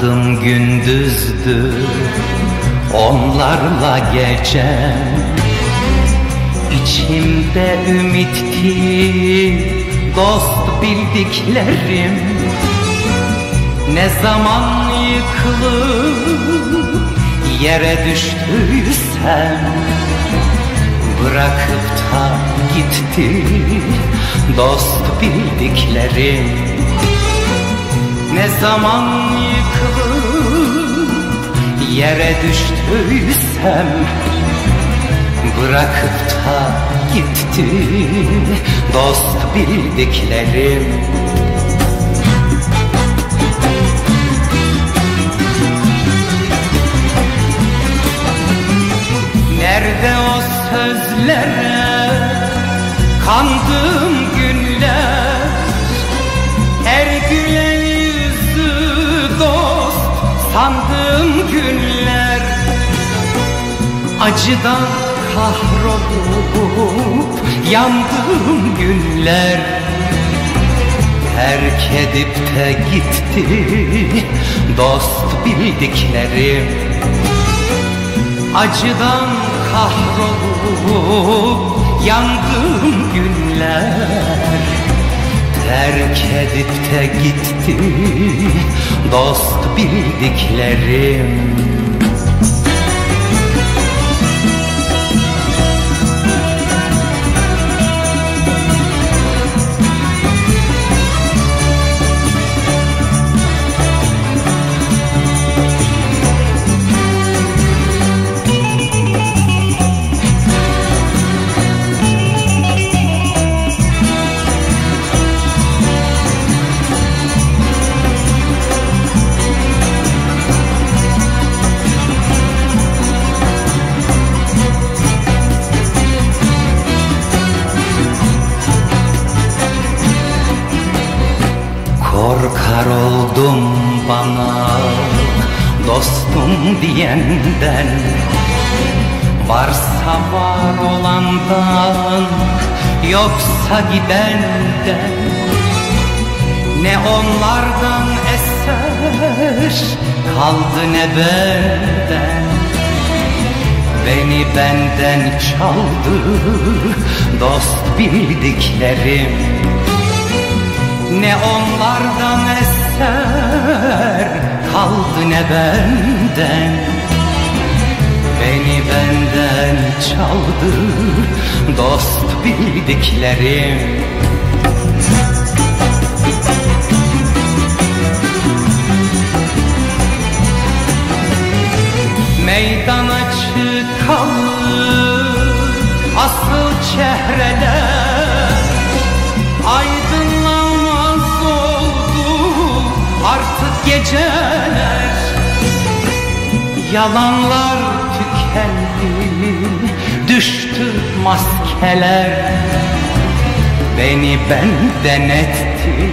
Sanırdım gündüzdü onlarla gecem İçimde ümitti dost bildiklerim. Ne zaman yıkılıp yere düştüysem Bırakıp da gitti dost bildiklerim zaman yıkılıp yere düştüysem Bırakıp da gitti dost bildiklerim. Nerede o sözlere kandığım günler Her gülen sandığım günler Acıdan kahrolup yandığım günler Terk edip de gitti dost bildiklerim. Acıdan kahrolup yandığım günler Terk edip de gitti dost bildiklerim diyenden. Varsa var olandan yoksa gidenden. Ne onlardan eser kaldı ne benden. Beni benden çaldı dost bildiklerim. Ne onlardan eser kaldı ne benden? Beni benden çaldı dost bildiklerim. Meydana çıkalım asıl çehreler Aydınlanmaz geceler Yalanlar tükendi düştü maskeler Beni benden etti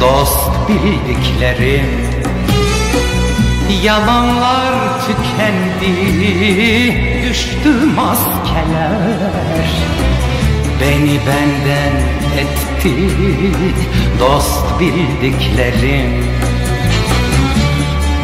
dost bildiklerim Yalanlar tükendi düştü maskeler Beni benden etti dost bildiklerim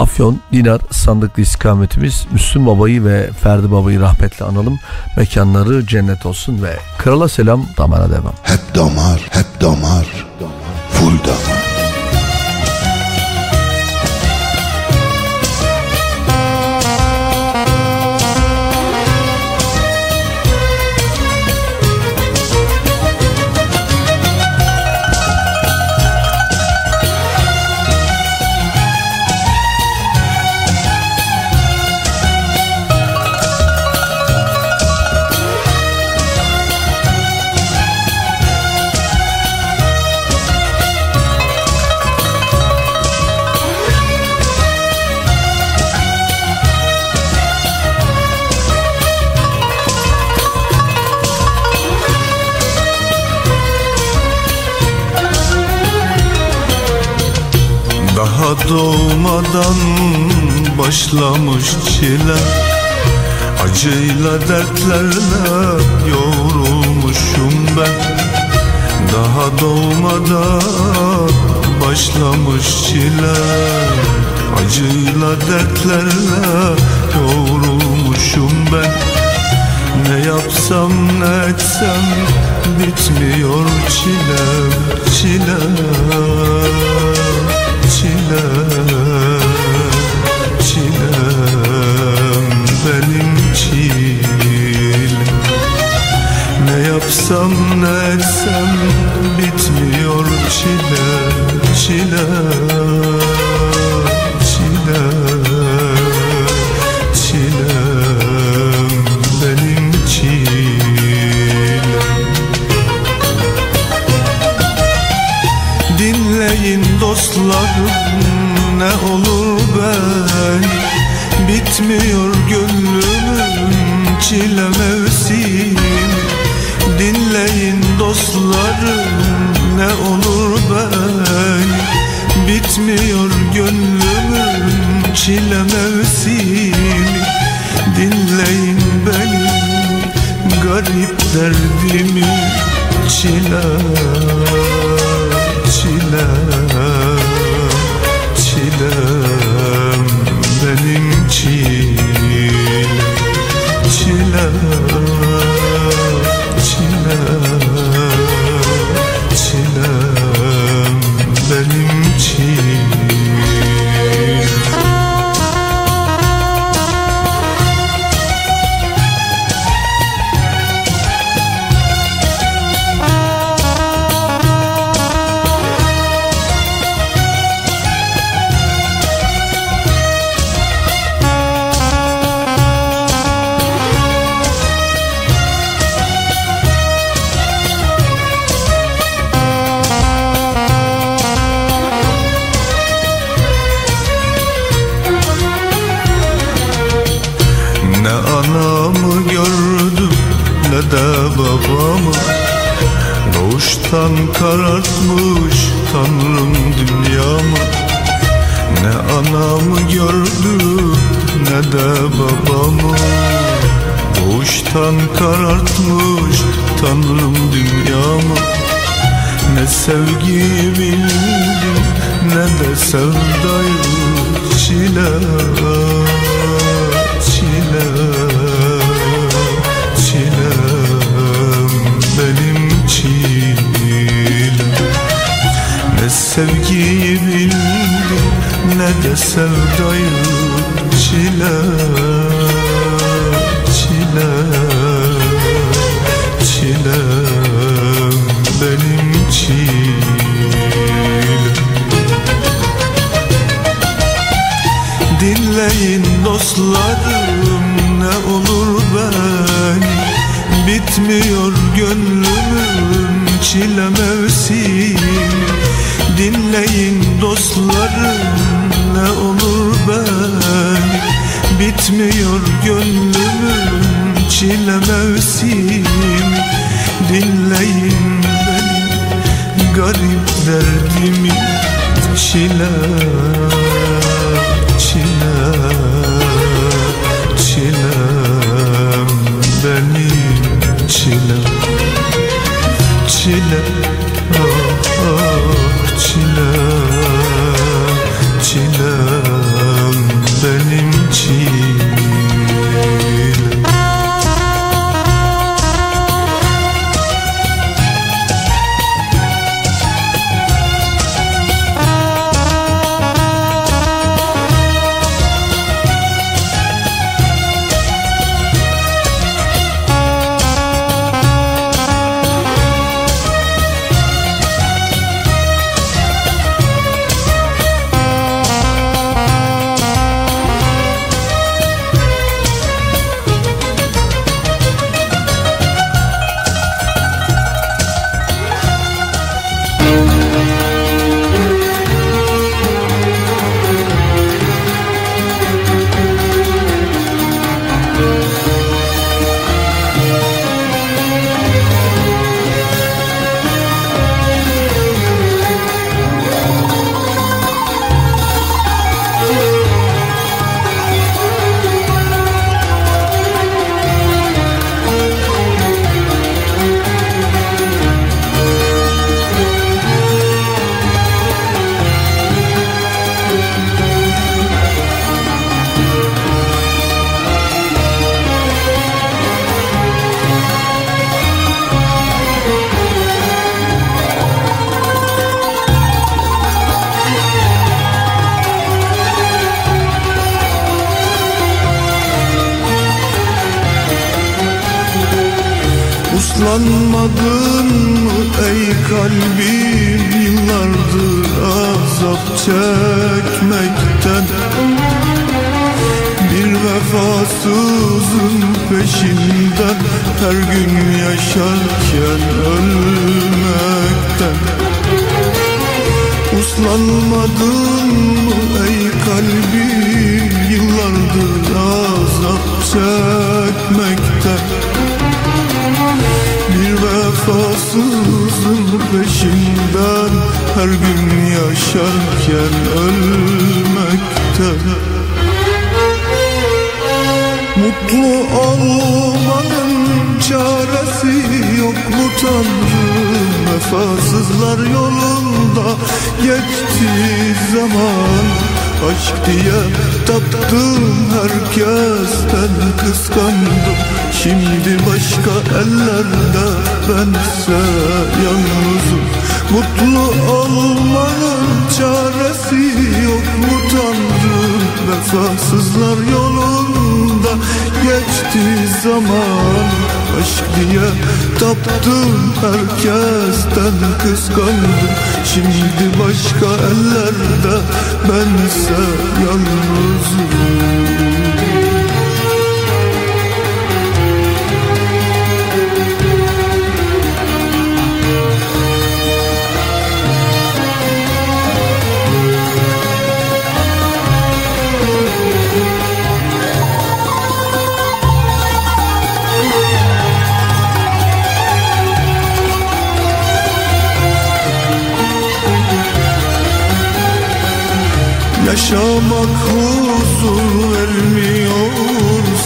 Afyon, Dinar, sandıklı istikametimiz Müslüm Baba'yı ve Ferdi Baba'yı rahmetle analım. Mekanları cennet olsun ve krala selam damara devam. Hep damar, hep damar, full damar. Doğmadan başlamış çile. Acıyla dertlerle yoğrulmuşum ben. Daha doğmadan başlamış çile. Acıyla dertlerle yoğrulmuşum ben. Ne yapsam ne etsem bitmiyor çile çile çile çilem benim çilem. Ne yapsam ne etsem bitmiyor çile çile çile dostlarım ne olur ben? Bitmiyor gönlümün çile mevsimi Dinleyin dostlarım ne olur ben? Bitmiyor gönlümün çile mevsimi Dinleyin benim garip derdimi çile çile çilem sevgi bildim Ne de sevdayı çile Çile Çilem benim çilem. Ne sevgiyi bildim ne de sevdayı çilem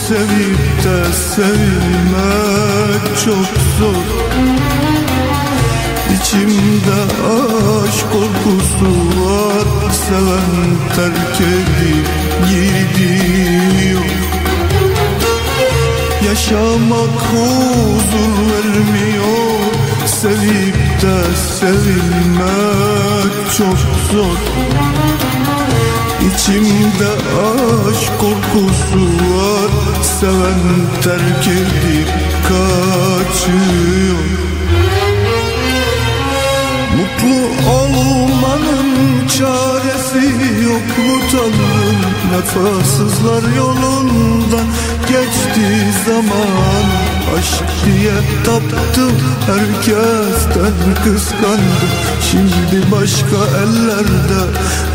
Sevip de sevmek çok zor. İçimde aşk korkusu var Seven terk edip gidiyor. Yaşamak huzur vermiyor Sevip de sevilmek çok zor İçimde aşk korkusu var. Seven terk edip kaçıyor Vefasızlar yolunda geçti zaman. Aşk diye taptım herkesten kıskandım. Şimdi başka ellerde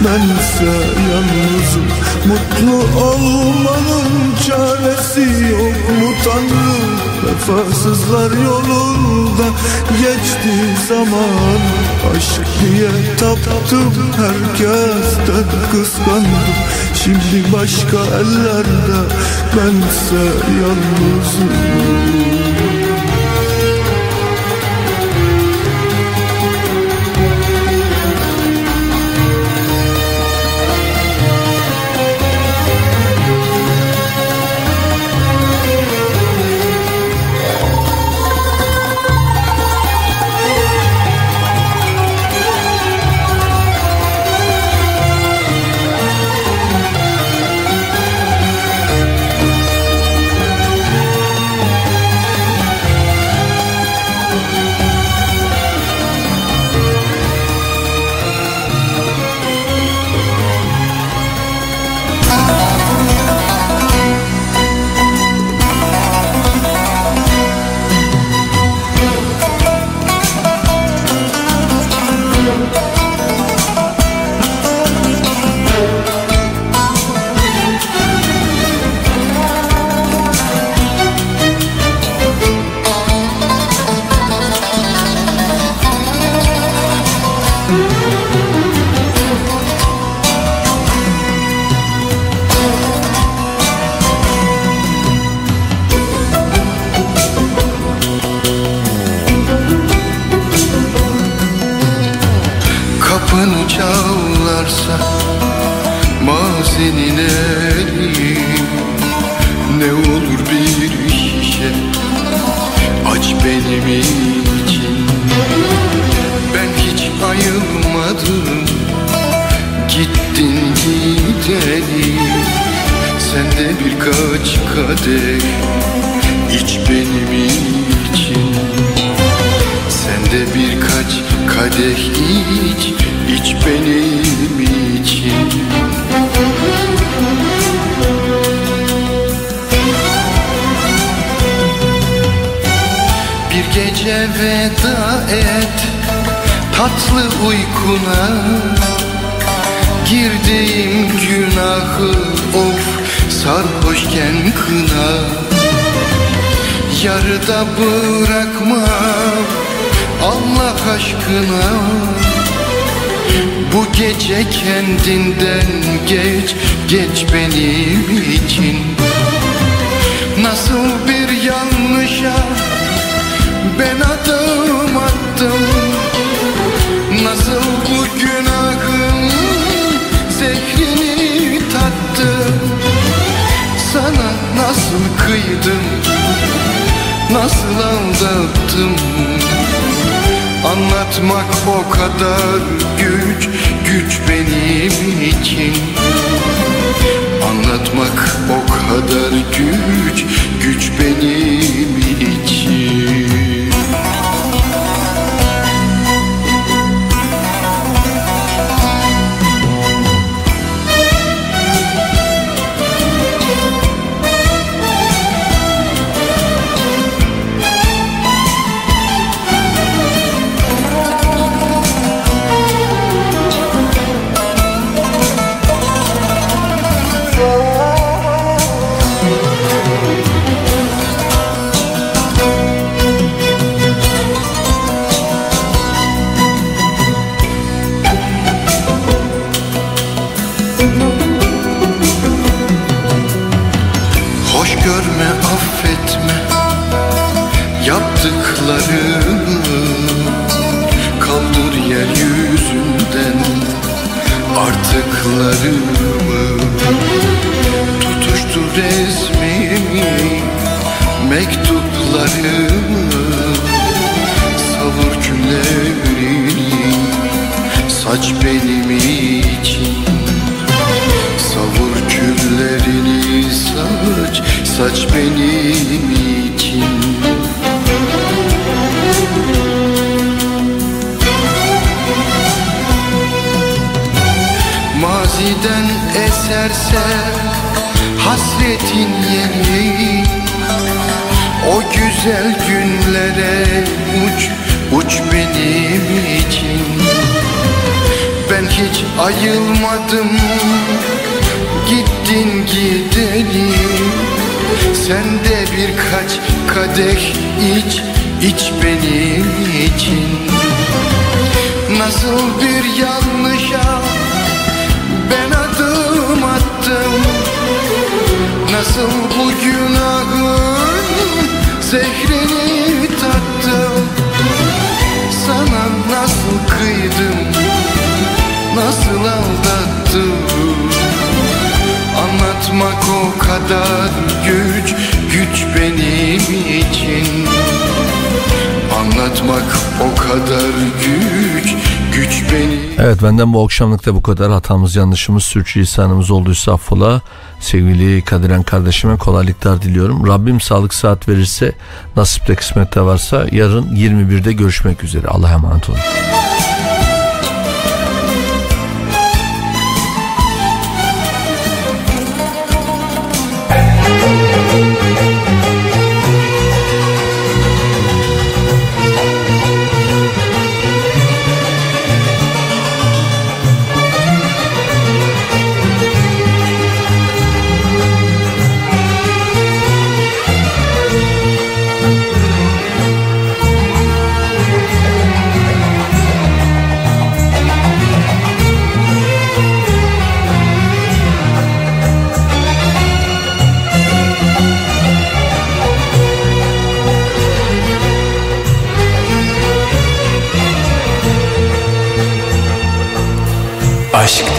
bense yalnızım. Mutlu olmanın çaresi yok mu tanrım? Vefasızlar yolunda geçti zaman. Aşk diye taptım herkesten kıskandım Şimdi başka ellerde bense yalnızım Ben adım attım. Nasıl bu günahın Zehrini tattım? Sana nasıl kıydım? Nasıl aldattım? Anlatmak o kadar güç Güç benim için. Anlatmak o kadar güç Güç benim Evet benden bu akşamlık da bu kadar. Hatamız yanlışımız sürçülisanımız olduysa affola. Sevgili Kadiren kardeşime kolaylıklar diliyorum. Rabbim sağlık saat verirse nasipte kısmette varsa yarın 21'de görüşmek üzere. Allah'a emanet olun.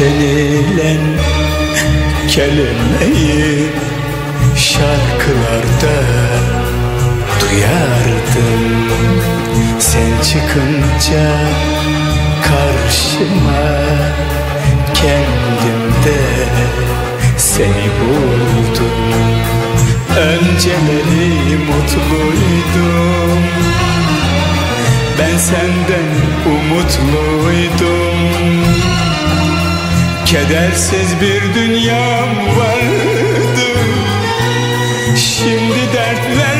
Denilen kelimeyi şarkılarda duyardım. Sen çıkınca karşıma kendimde seni buldum. Önceleri mutluydum. Ben senden umutluydum Kedersiz bir dünyam vardı. Şimdi dertlere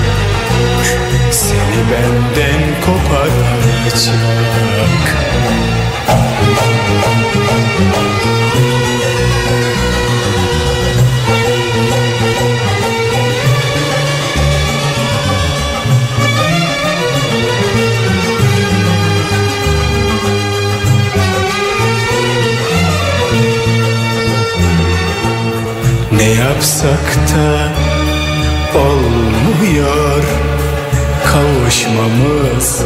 Seni benden koparacak Ne yapsak da olmuyor kavuşmamız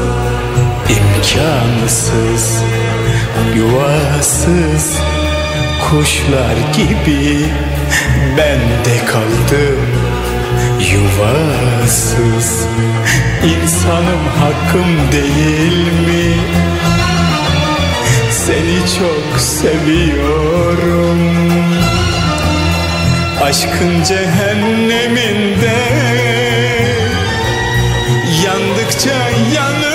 imkansız Yuvasız kuşlar gibi ben de kaldım yuvasız İnsanım hakkım değil mi? Seni çok seviyorum Aşkın cehenneminden Projekcie Jany.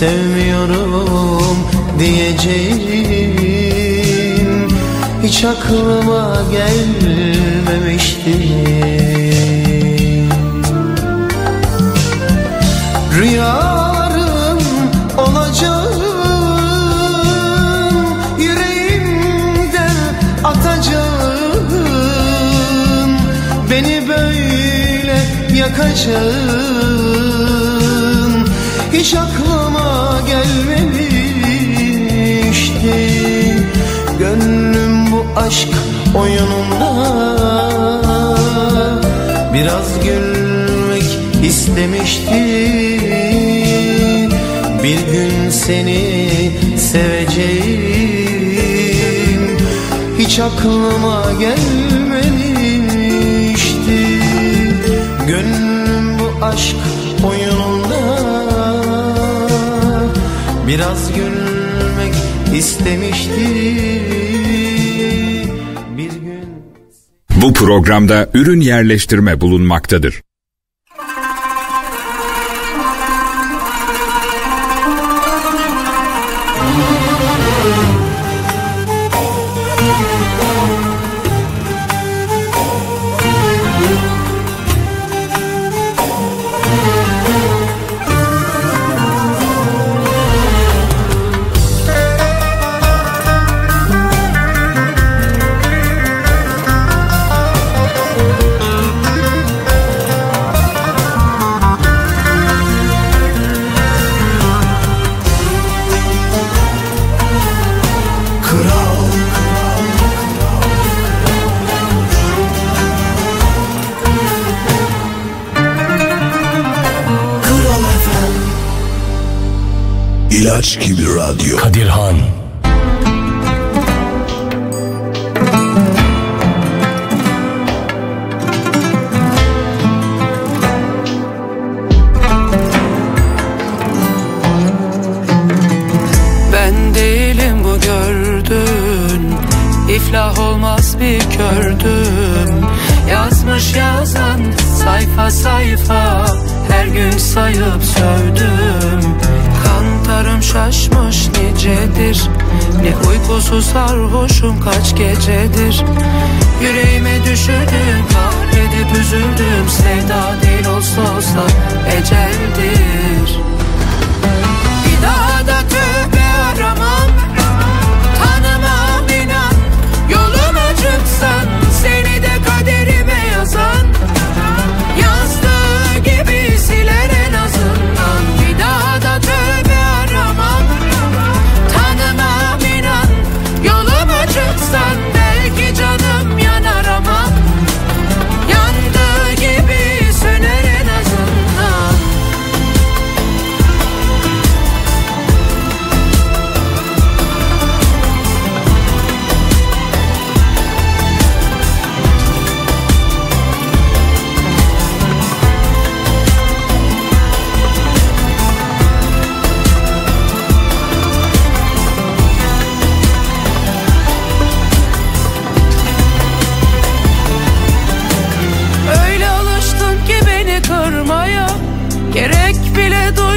sevmiyorum diyeceğim. Hiç aklıma gelmemişti Rüyalarım olacağım Yüreğimden atacağım. Beni böyle yakacağım. Hiç aklıma gelmemişti. Gönlüm bu aşk oyununda. Biraz gülmek istemişti. Bir gün seni seveceğim. Hiç aklıma gelmemişti Biraz gülmek istemişti Bir gün Bu programda ürün yerleştirme bulunmaktadır. Gibi radyo. Kadirhan. Ben değilim bu gördün. İflah olmaz bir kördüm. Yazmış yazan sayfa sayfa Her gün sayıp sövdüm Rüyalarım şaşmış nicedir. Ne uykusu sarhoşum kaç gecedir. Yüreğime düşürdüm kahredip üzüldüm. Sevda değil olsa olsa eceldir.